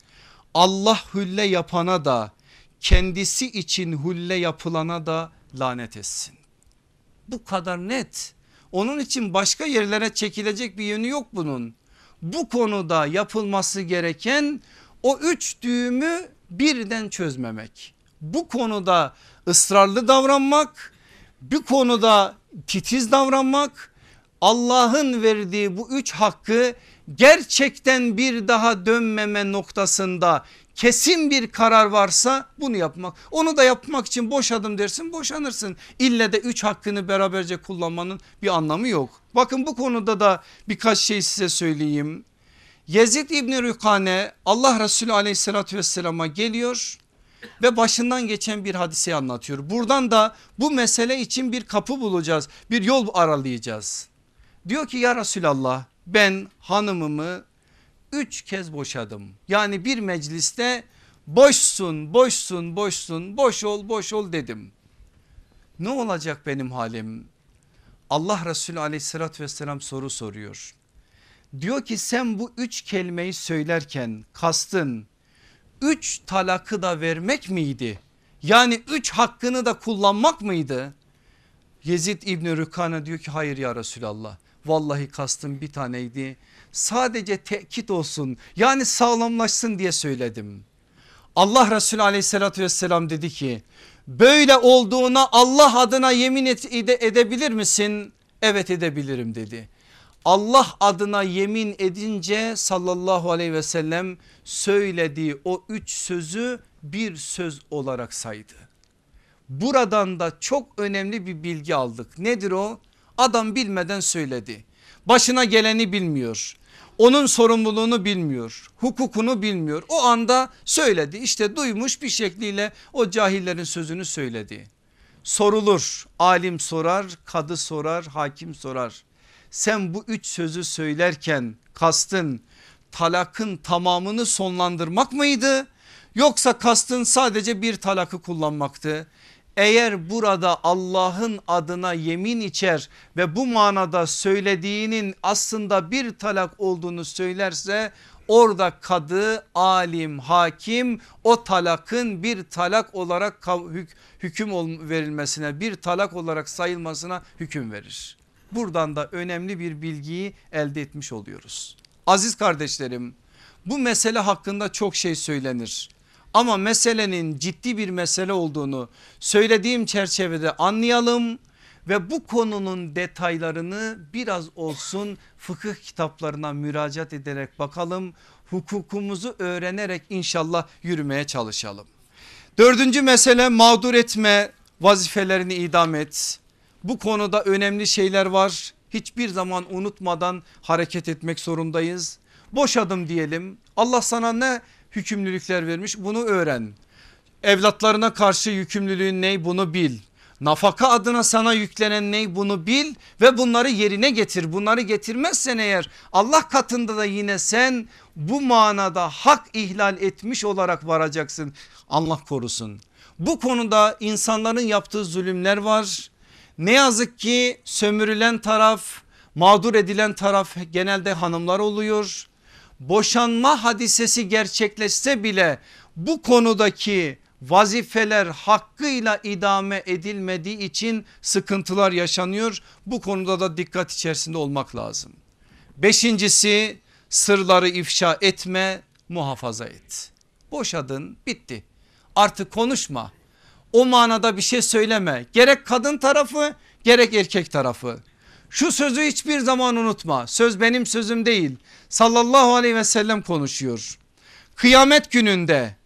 Allah hülle yapana da kendisi için hülle yapılana da lanet etsin. Bu kadar net. Onun için başka yerlere çekilecek bir yönü yok bunun. Bu konuda yapılması gereken o üç düğümü birden çözmemek. Bu konuda ısrarlı davranmak, bir konuda titiz davranmak, Allah'ın verdiği bu üç hakkı gerçekten bir daha dönmeme noktasında kesin bir karar varsa bunu yapmak. Onu da yapmak için boşadım dersin boşanırsın. İlle de üç hakkını beraberce kullanmanın bir anlamı yok. Bakın bu konuda da birkaç şey size söyleyeyim. Yezid İbni Rükane Allah Resulü aleyhissalatü vesselama geliyor ve başından geçen bir hadiseyi anlatıyor. Buradan da bu mesele için bir kapı bulacağız bir yol aralayacağız. Diyor ki ya Resulallah ben hanımımı üç kez boşadım. Yani bir mecliste boşsun boşsun boşsun boş ol boş ol dedim. Ne olacak benim halim? Allah Resulü aleyhissalatü vesselam soru soruyor. Diyor ki sen bu üç kelimeyi söylerken kastın üç talakı da vermek miydi? Yani üç hakkını da kullanmak mıydı? Yezid İbni Rükane diyor ki hayır ya Resulallah Vallahi kastım bir taneydi. Sadece tekit olsun yani sağlamlaşsın diye söyledim. Allah Resulü aleyhissalatü vesselam dedi ki böyle olduğuna Allah adına yemin ede, edebilir misin? Evet edebilirim dedi. Allah adına yemin edince sallallahu aleyhi ve sellem söylediği o üç sözü bir söz olarak saydı. Buradan da çok önemli bir bilgi aldık. Nedir o? Adam bilmeden söyledi. Başına geleni bilmiyor. Onun sorumluluğunu bilmiyor. Hukukunu bilmiyor. O anda söyledi. İşte duymuş bir şekliyle o cahillerin sözünü söyledi. Sorulur. Alim sorar, kadı sorar, hakim sorar. Sen bu üç sözü söylerken kastın talakın tamamını sonlandırmak mıydı? Yoksa kastın sadece bir talakı kullanmaktı. Eğer burada Allah'ın adına yemin içer ve bu manada söylediğinin aslında bir talak olduğunu söylerse orada kadı, alim, hakim o talakın bir talak olarak hüküm verilmesine bir talak olarak sayılmasına hüküm verir. Buradan da önemli bir bilgiyi elde etmiş oluyoruz. Aziz kardeşlerim bu mesele hakkında çok şey söylenir. Ama meselenin ciddi bir mesele olduğunu söylediğim çerçevede anlayalım ve bu konunun detaylarını biraz olsun fıkıh kitaplarına müracaat ederek bakalım. Hukukumuzu öğrenerek inşallah yürümeye çalışalım. Dördüncü mesele mağdur etme vazifelerini idam et. Bu konuda önemli şeyler var. Hiçbir zaman unutmadan hareket etmek zorundayız. Boşadım diyelim. Allah sana ne hükümlülükler vermiş bunu öğren. Evlatlarına karşı yükümlülüğün ne bunu bil. Nafaka adına sana yüklenen ne bunu bil ve bunları yerine getir. Bunları getirmezsen eğer Allah katında da yine sen bu manada hak ihlal etmiş olarak varacaksın. Allah korusun. Bu konuda insanların yaptığı zulümler var. Ne yazık ki sömürülen taraf mağdur edilen taraf genelde hanımlar oluyor boşanma hadisesi gerçekleşse bile bu konudaki vazifeler hakkıyla idame edilmediği için sıkıntılar yaşanıyor. Bu konuda da dikkat içerisinde olmak lazım. Beşincisi sırları ifşa etme muhafaza et. Boşadın bitti artık konuşma o manada bir şey söyleme gerek kadın tarafı gerek erkek tarafı. Şu sözü hiçbir zaman unutma söz benim sözüm değil sallallahu aleyhi ve sellem konuşuyor. Kıyamet gününde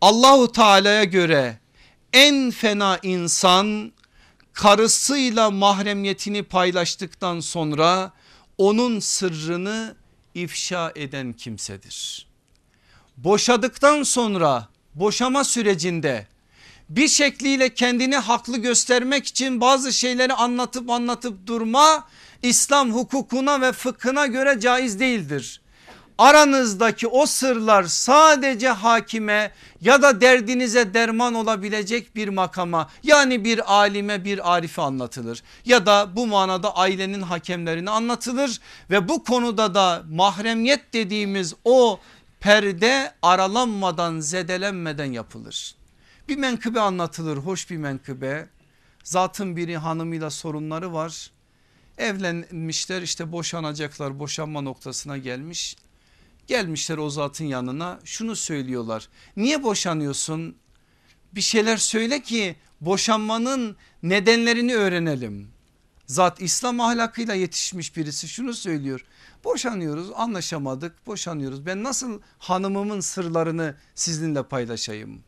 Allahu Teala'ya göre en fena insan karısıyla mahremiyetini paylaştıktan sonra onun sırrını ifşa eden kimsedir. Boşadıktan sonra boşama sürecinde bir şekliyle kendini haklı göstermek için bazı şeyleri anlatıp anlatıp durma İslam hukukuna ve fıkhına göre caiz değildir. Aranızdaki o sırlar sadece hakime ya da derdinize derman olabilecek bir makama yani bir alime bir arife anlatılır. Ya da bu manada ailenin hakemlerine anlatılır ve bu konuda da mahremiyet dediğimiz o perde aralanmadan zedelenmeden yapılır. Bir menkıbe anlatılır hoş bir menkıbe. Zatın biri hanımıyla sorunları var. Evlenmişler işte boşanacaklar boşanma noktasına gelmiş. Gelmişler o zatın yanına şunu söylüyorlar. Niye boşanıyorsun? Bir şeyler söyle ki boşanmanın nedenlerini öğrenelim. Zat İslam ahlakıyla yetişmiş birisi şunu söylüyor. Boşanıyoruz anlaşamadık boşanıyoruz. Ben nasıl hanımımın sırlarını sizinle paylaşayım?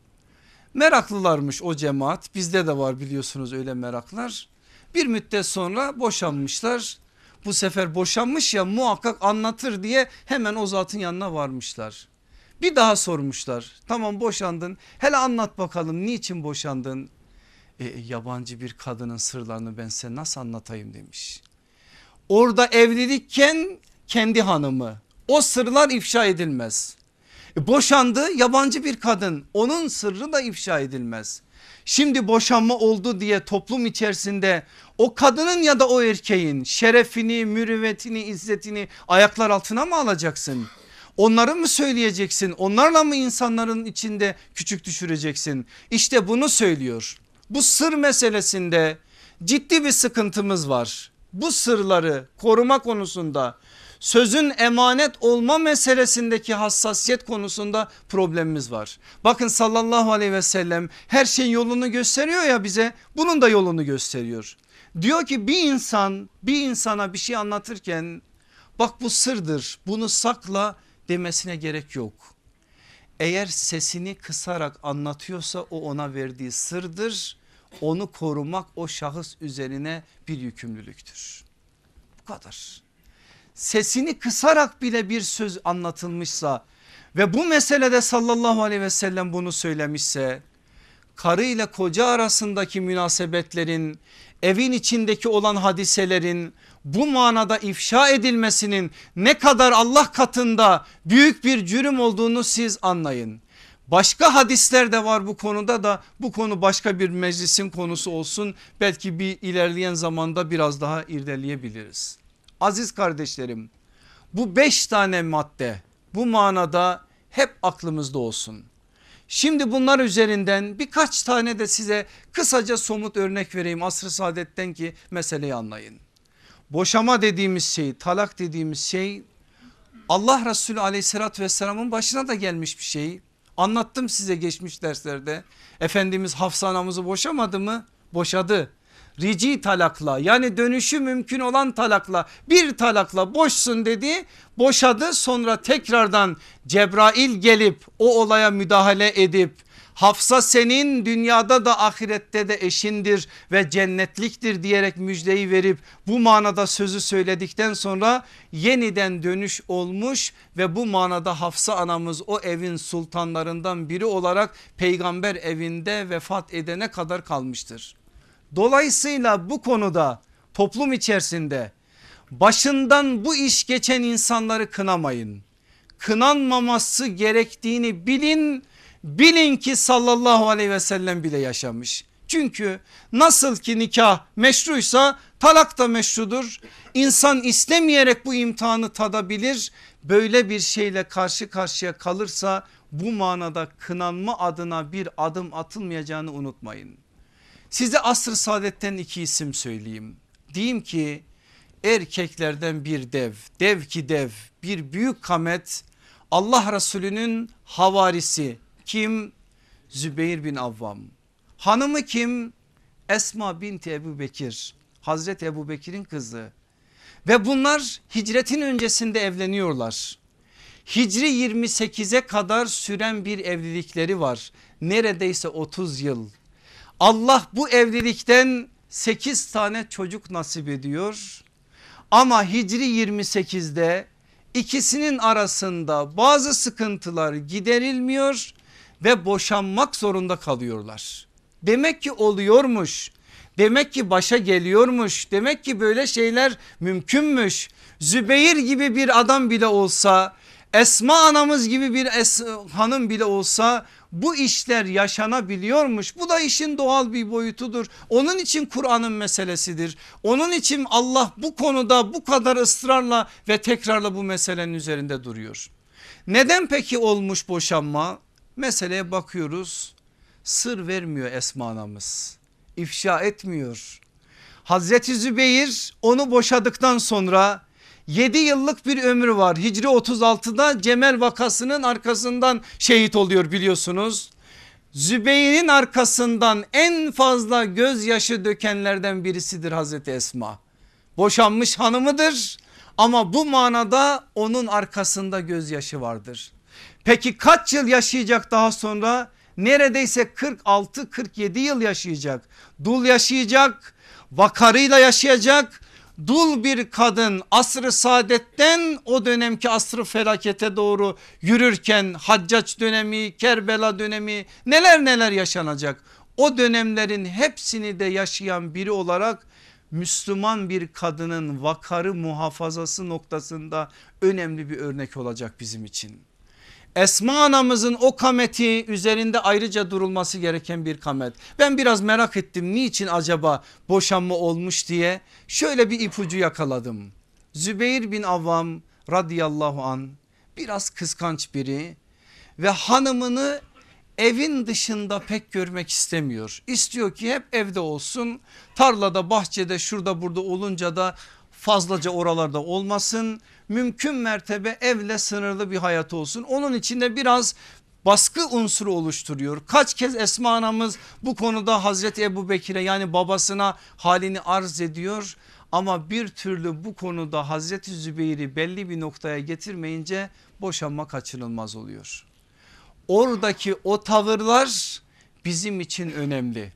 Meraklılarmış o cemaat bizde de var biliyorsunuz öyle meraklar. Bir müddet sonra boşanmışlar. Bu sefer boşanmış ya muhakkak anlatır diye hemen o zatın yanına varmışlar. Bir daha sormuşlar tamam boşandın hele anlat bakalım niçin boşandın? E, yabancı bir kadının sırlarını ben size nasıl anlatayım demiş. Orada evlilikken kendi hanımı o sırlar ifşa edilmez. E, boşandı yabancı bir kadın onun sırrı da ifşa edilmez. Şimdi boşanma oldu diye toplum içerisinde o kadının ya da o erkeğin şerefini, mürüvvetini, izzetini ayaklar altına mı alacaksın? Onları mı söyleyeceksin? Onlarla mı insanların içinde küçük düşüreceksin? İşte bunu söylüyor. Bu sır meselesinde ciddi bir sıkıntımız var. Bu sırları koruma konusunda sözün emanet olma meselesindeki hassasiyet konusunda problemimiz var. Bakın sallallahu aleyhi ve sellem her şeyin yolunu gösteriyor ya bize bunun da yolunu gösteriyor. Diyor ki bir insan bir insana bir şey anlatırken bak bu sırdır bunu sakla demesine gerek yok. Eğer sesini kısarak anlatıyorsa o ona verdiği sırdır. Onu korumak o şahıs üzerine bir yükümlülüktür. Bu kadar sesini kısarak bile bir söz anlatılmışsa ve bu meselede sallallahu aleyhi ve sellem bunu söylemişse karı ile koca arasındaki münasebetlerin evin içindeki olan hadiselerin bu manada ifşa edilmesinin ne kadar Allah katında büyük bir cürüm olduğunu siz anlayın. Başka hadisler de var bu konuda da bu konu başka bir meclisin konusu olsun. Belki bir ilerleyen zamanda biraz daha irdeleyebiliriz. Aziz kardeşlerim bu beş tane madde bu manada hep aklımızda olsun. Şimdi bunlar üzerinden birkaç tane de size kısaca somut örnek vereyim asr-ı saadetten ki meseleyi anlayın. Boşama dediğimiz şey talak dediğimiz şey Allah Resulü aleyhissalatü vesselamın başına da gelmiş bir şey. Anlattım size geçmiş derslerde. Efendimiz Hafsa anamızı boşamadı mı? Boşadı. Rici talakla yani dönüşü mümkün olan talakla bir talakla boşsun dedi boşadı sonra tekrardan Cebrail gelip o olaya müdahale edip Hafsa senin dünyada da ahirette de eşindir ve cennetliktir diyerek müjdeyi verip bu manada sözü söyledikten sonra yeniden dönüş olmuş ve bu manada Hafsa anamız o evin sultanlarından biri olarak peygamber evinde vefat edene kadar kalmıştır. Dolayısıyla bu konuda toplum içerisinde başından bu iş geçen insanları kınamayın. Kınanmaması gerektiğini bilin bilin ki sallallahu aleyhi ve sellem bile yaşamış. Çünkü nasıl ki nikah meşruysa talak da meşrudur. İnsan istemeyerek bu imtihanı tadabilir. Böyle bir şeyle karşı karşıya kalırsa bu manada kınanma adına bir adım atılmayacağını unutmayın. Size asr saadetten iki isim söyleyeyim. Diyeyim ki erkeklerden bir dev, dev ki dev bir büyük kamet Allah Resulü'nün havarisi kim? Zübeyir bin Avvam. Hanımı kim? Esma binti Ebu Bekir. Hazreti Ebu Bekir'in kızı. Ve bunlar hicretin öncesinde evleniyorlar. Hicri 28'e kadar süren bir evlilikleri var. Neredeyse 30 yıl. Allah bu evlilikten 8 tane çocuk nasip ediyor. Ama Hicri 28'de ikisinin arasında bazı sıkıntılar giderilmiyor ve boşanmak zorunda kalıyorlar. Demek ki oluyormuş. Demek ki başa geliyormuş. Demek ki böyle şeyler mümkünmüş. Zübeyir gibi bir adam bile olsa Esma anamız gibi bir es hanım bile olsa bu işler yaşanabiliyormuş. Bu da işin doğal bir boyutudur. Onun için Kur'an'ın meselesidir. Onun için Allah bu konuda bu kadar ısrarla ve tekrarla bu meselenin üzerinde duruyor. Neden peki olmuş boşanma? Meseleye bakıyoruz sır vermiyor Esma anamız ifşa etmiyor. Hazreti Zübeyir onu boşadıktan sonra 7 yıllık bir ömrü var. Hicri 36'da Cemel vakasının arkasından şehit oluyor biliyorsunuz. Zübeyir'in arkasından en fazla gözyaşı dökenlerden birisidir Hazreti Esma. Boşanmış hanımıdır ama bu manada onun arkasında gözyaşı vardır. Peki kaç yıl yaşayacak daha sonra? Neredeyse 46-47 yıl yaşayacak. Dul yaşayacak, vakarıyla yaşayacak. Dul bir kadın asrı saadetten o dönemki asrı felakete doğru yürürken Haccaç dönemi, Kerbela dönemi neler neler yaşanacak. O dönemlerin hepsini de yaşayan biri olarak Müslüman bir kadının vakarı muhafazası noktasında önemli bir örnek olacak bizim için. Esma anamızın o kameti üzerinde ayrıca durulması gereken bir kamet. Ben biraz merak ettim niçin acaba boşanma olmuş diye şöyle bir ipucu yakaladım. Zübeyir bin Avvam radıyallahu an biraz kıskanç biri ve hanımını evin dışında pek görmek istemiyor. İstiyor ki hep evde olsun tarlada bahçede şurada burada olunca da fazlaca oralarda olmasın mümkün mertebe evle sınırlı bir hayat olsun. Onun içinde biraz baskı unsuru oluşturuyor. Kaç kez Esma anamız bu konuda Hazreti Ebu Bekir'e yani babasına halini arz ediyor. Ama bir türlü bu konuda Hazreti Zübeyir'i belli bir noktaya getirmeyince boşanma kaçınılmaz oluyor. Oradaki o tavırlar bizim için önemli.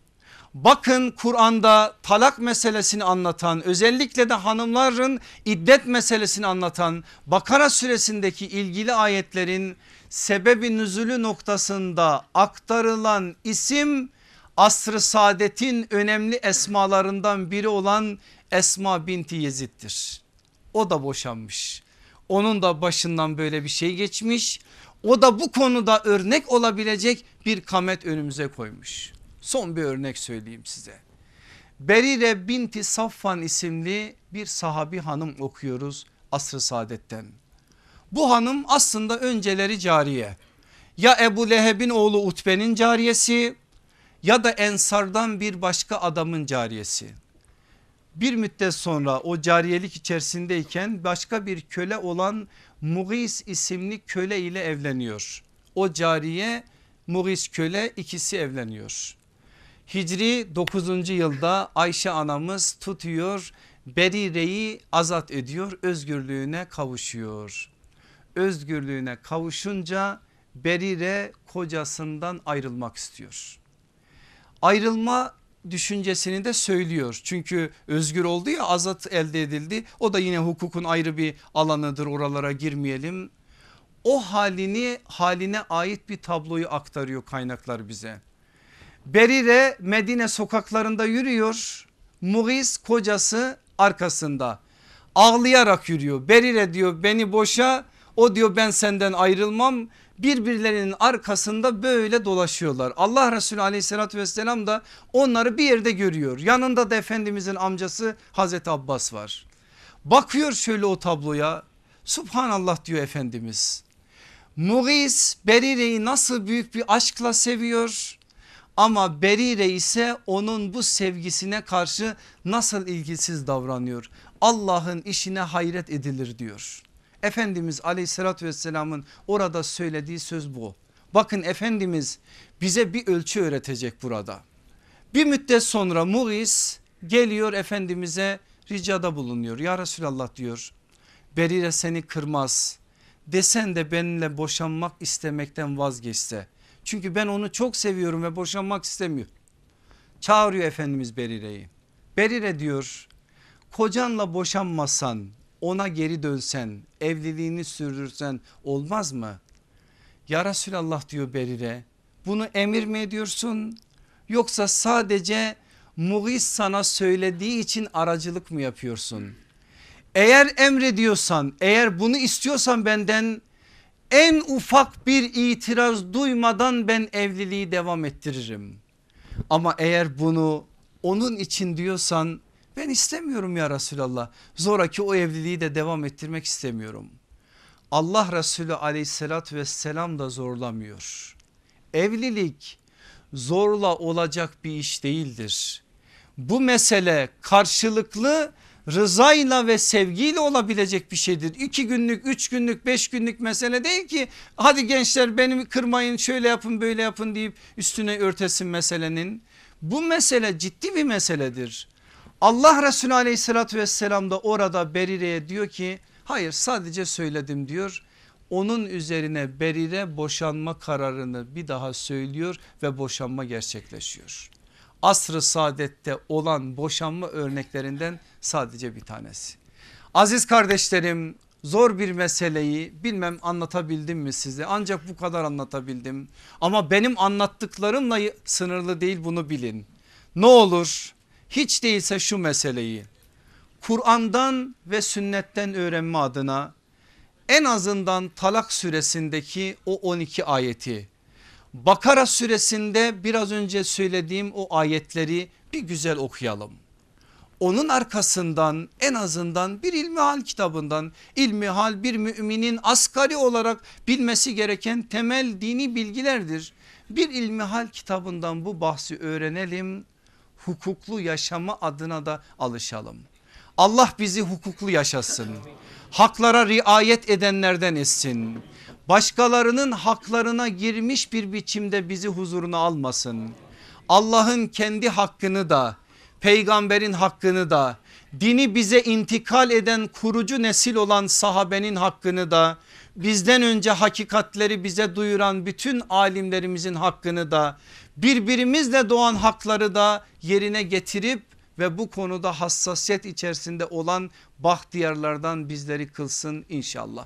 Bakın Kur'an'da talak meselesini anlatan özellikle de hanımların iddet meselesini anlatan Bakara suresindeki ilgili ayetlerin sebebi nüzulü noktasında aktarılan isim asr-ı saadetin önemli esmalarından biri olan Esma binti Yezid'dir. O da boşanmış. Onun da başından böyle bir şey geçmiş. O da bu konuda örnek olabilecek bir kamet önümüze koymuş. Son bir örnek söyleyeyim size. Berire binti Safvan isimli bir sahabi hanım okuyoruz asr-ı saadetten. Bu hanım aslında önceleri cariye. Ya Ebu Leheb'in oğlu Utbe'nin cariyesi ya da Ensar'dan bir başka adamın cariyesi. Bir müddet sonra o cariyelik içerisindeyken başka bir köle olan Mughis isimli köle ile evleniyor. O cariye Mughis köle ikisi evleniyor. Hicri 9. yılda Ayşe anamız tutuyor Berire'yi azat ediyor özgürlüğüne kavuşuyor. Özgürlüğüne kavuşunca Berire kocasından ayrılmak istiyor. Ayrılma düşüncesini de söylüyor. Çünkü özgür oldu ya azat elde edildi. O da yine hukukun ayrı bir alanıdır oralara girmeyelim. O halini haline ait bir tabloyu aktarıyor kaynaklar bize. Berire Medine sokaklarında yürüyor. Mughis kocası arkasında ağlayarak yürüyor. Berire diyor beni boşa o diyor ben senden ayrılmam birbirlerinin arkasında böyle dolaşıyorlar. Allah Resulü aleyhissalatü vesselam da onları bir yerde görüyor. Yanında da Efendimizin amcası Hazreti Abbas var. Bakıyor şöyle o tabloya Subhanallah diyor Efendimiz. Mughis Berire'yi nasıl büyük bir aşkla seviyor ama Berire ise onun bu sevgisine karşı nasıl ilgisiz davranıyor. Allah'ın işine hayret edilir diyor. Efendimiz aleyhissalatü vesselamın orada söylediği söz bu. Bakın Efendimiz bize bir ölçü öğretecek burada. Bir müddet sonra Mughis geliyor Efendimiz'e ricada bulunuyor. Ya Resulallah diyor Berire seni kırmaz desen de benimle boşanmak istemekten vazgeçse. Çünkü ben onu çok seviyorum ve boşanmak istemiyor. Çağırıyor Efendimiz Berire'yi. Berire diyor kocanla boşanmasan ona geri dönsen evliliğini sürdürsen olmaz mı? Ya Resulallah diyor Berire bunu emir mi ediyorsun yoksa sadece Mughis sana söylediği için aracılık mı yapıyorsun? Eğer emrediyorsan eğer bunu istiyorsan benden en ufak bir itiraz duymadan ben evliliği devam ettiririm. Ama eğer bunu onun için diyorsan ben istemiyorum ya Resulallah. Zoraki o evliliği de devam ettirmek istemiyorum. Allah Resulü aleyhissalatü vesselam da zorlamıyor. Evlilik zorla olacak bir iş değildir. Bu mesele karşılıklı rızayla ve sevgiyle olabilecek bir şeydir. İki günlük, üç günlük, beş günlük mesele değil ki hadi gençler beni kırmayın şöyle yapın böyle yapın deyip üstüne örtesin meselenin. Bu mesele ciddi bir meseledir. Allah Resulü aleyhissalatü vesselam da orada Berire'ye diyor ki hayır sadece söyledim diyor. Onun üzerine Berire boşanma kararını bir daha söylüyor ve boşanma gerçekleşiyor. Asr-ı saadette olan boşanma örneklerinden sadece bir tanesi. Aziz kardeşlerim zor bir meseleyi bilmem anlatabildim mi size ancak bu kadar anlatabildim. Ama benim anlattıklarımla sınırlı değil bunu bilin. Ne olur hiç değilse şu meseleyi Kur'an'dan ve sünnetten öğrenme adına en azından Talak suresindeki o 12 ayeti Bakara suresinde biraz önce söylediğim o ayetleri bir güzel okuyalım. Onun arkasından en azından bir ilmihal kitabından ilmihal bir müminin asgari olarak bilmesi gereken temel dini bilgilerdir. Bir ilmihal kitabından bu bahsi öğrenelim hukuklu yaşama adına da alışalım. Allah bizi hukuklu yaşasın. Haklara riayet edenlerden etsin. Başkalarının haklarına girmiş bir biçimde bizi huzuruna almasın. Allah'ın kendi hakkını da peygamberin hakkını da dini bize intikal eden kurucu nesil olan sahabenin hakkını da bizden önce hakikatleri bize duyuran bütün alimlerimizin hakkını da birbirimizle doğan hakları da yerine getirip ve bu konuda hassasiyet içerisinde olan bahtiyarlardan bizleri kılsın inşallah.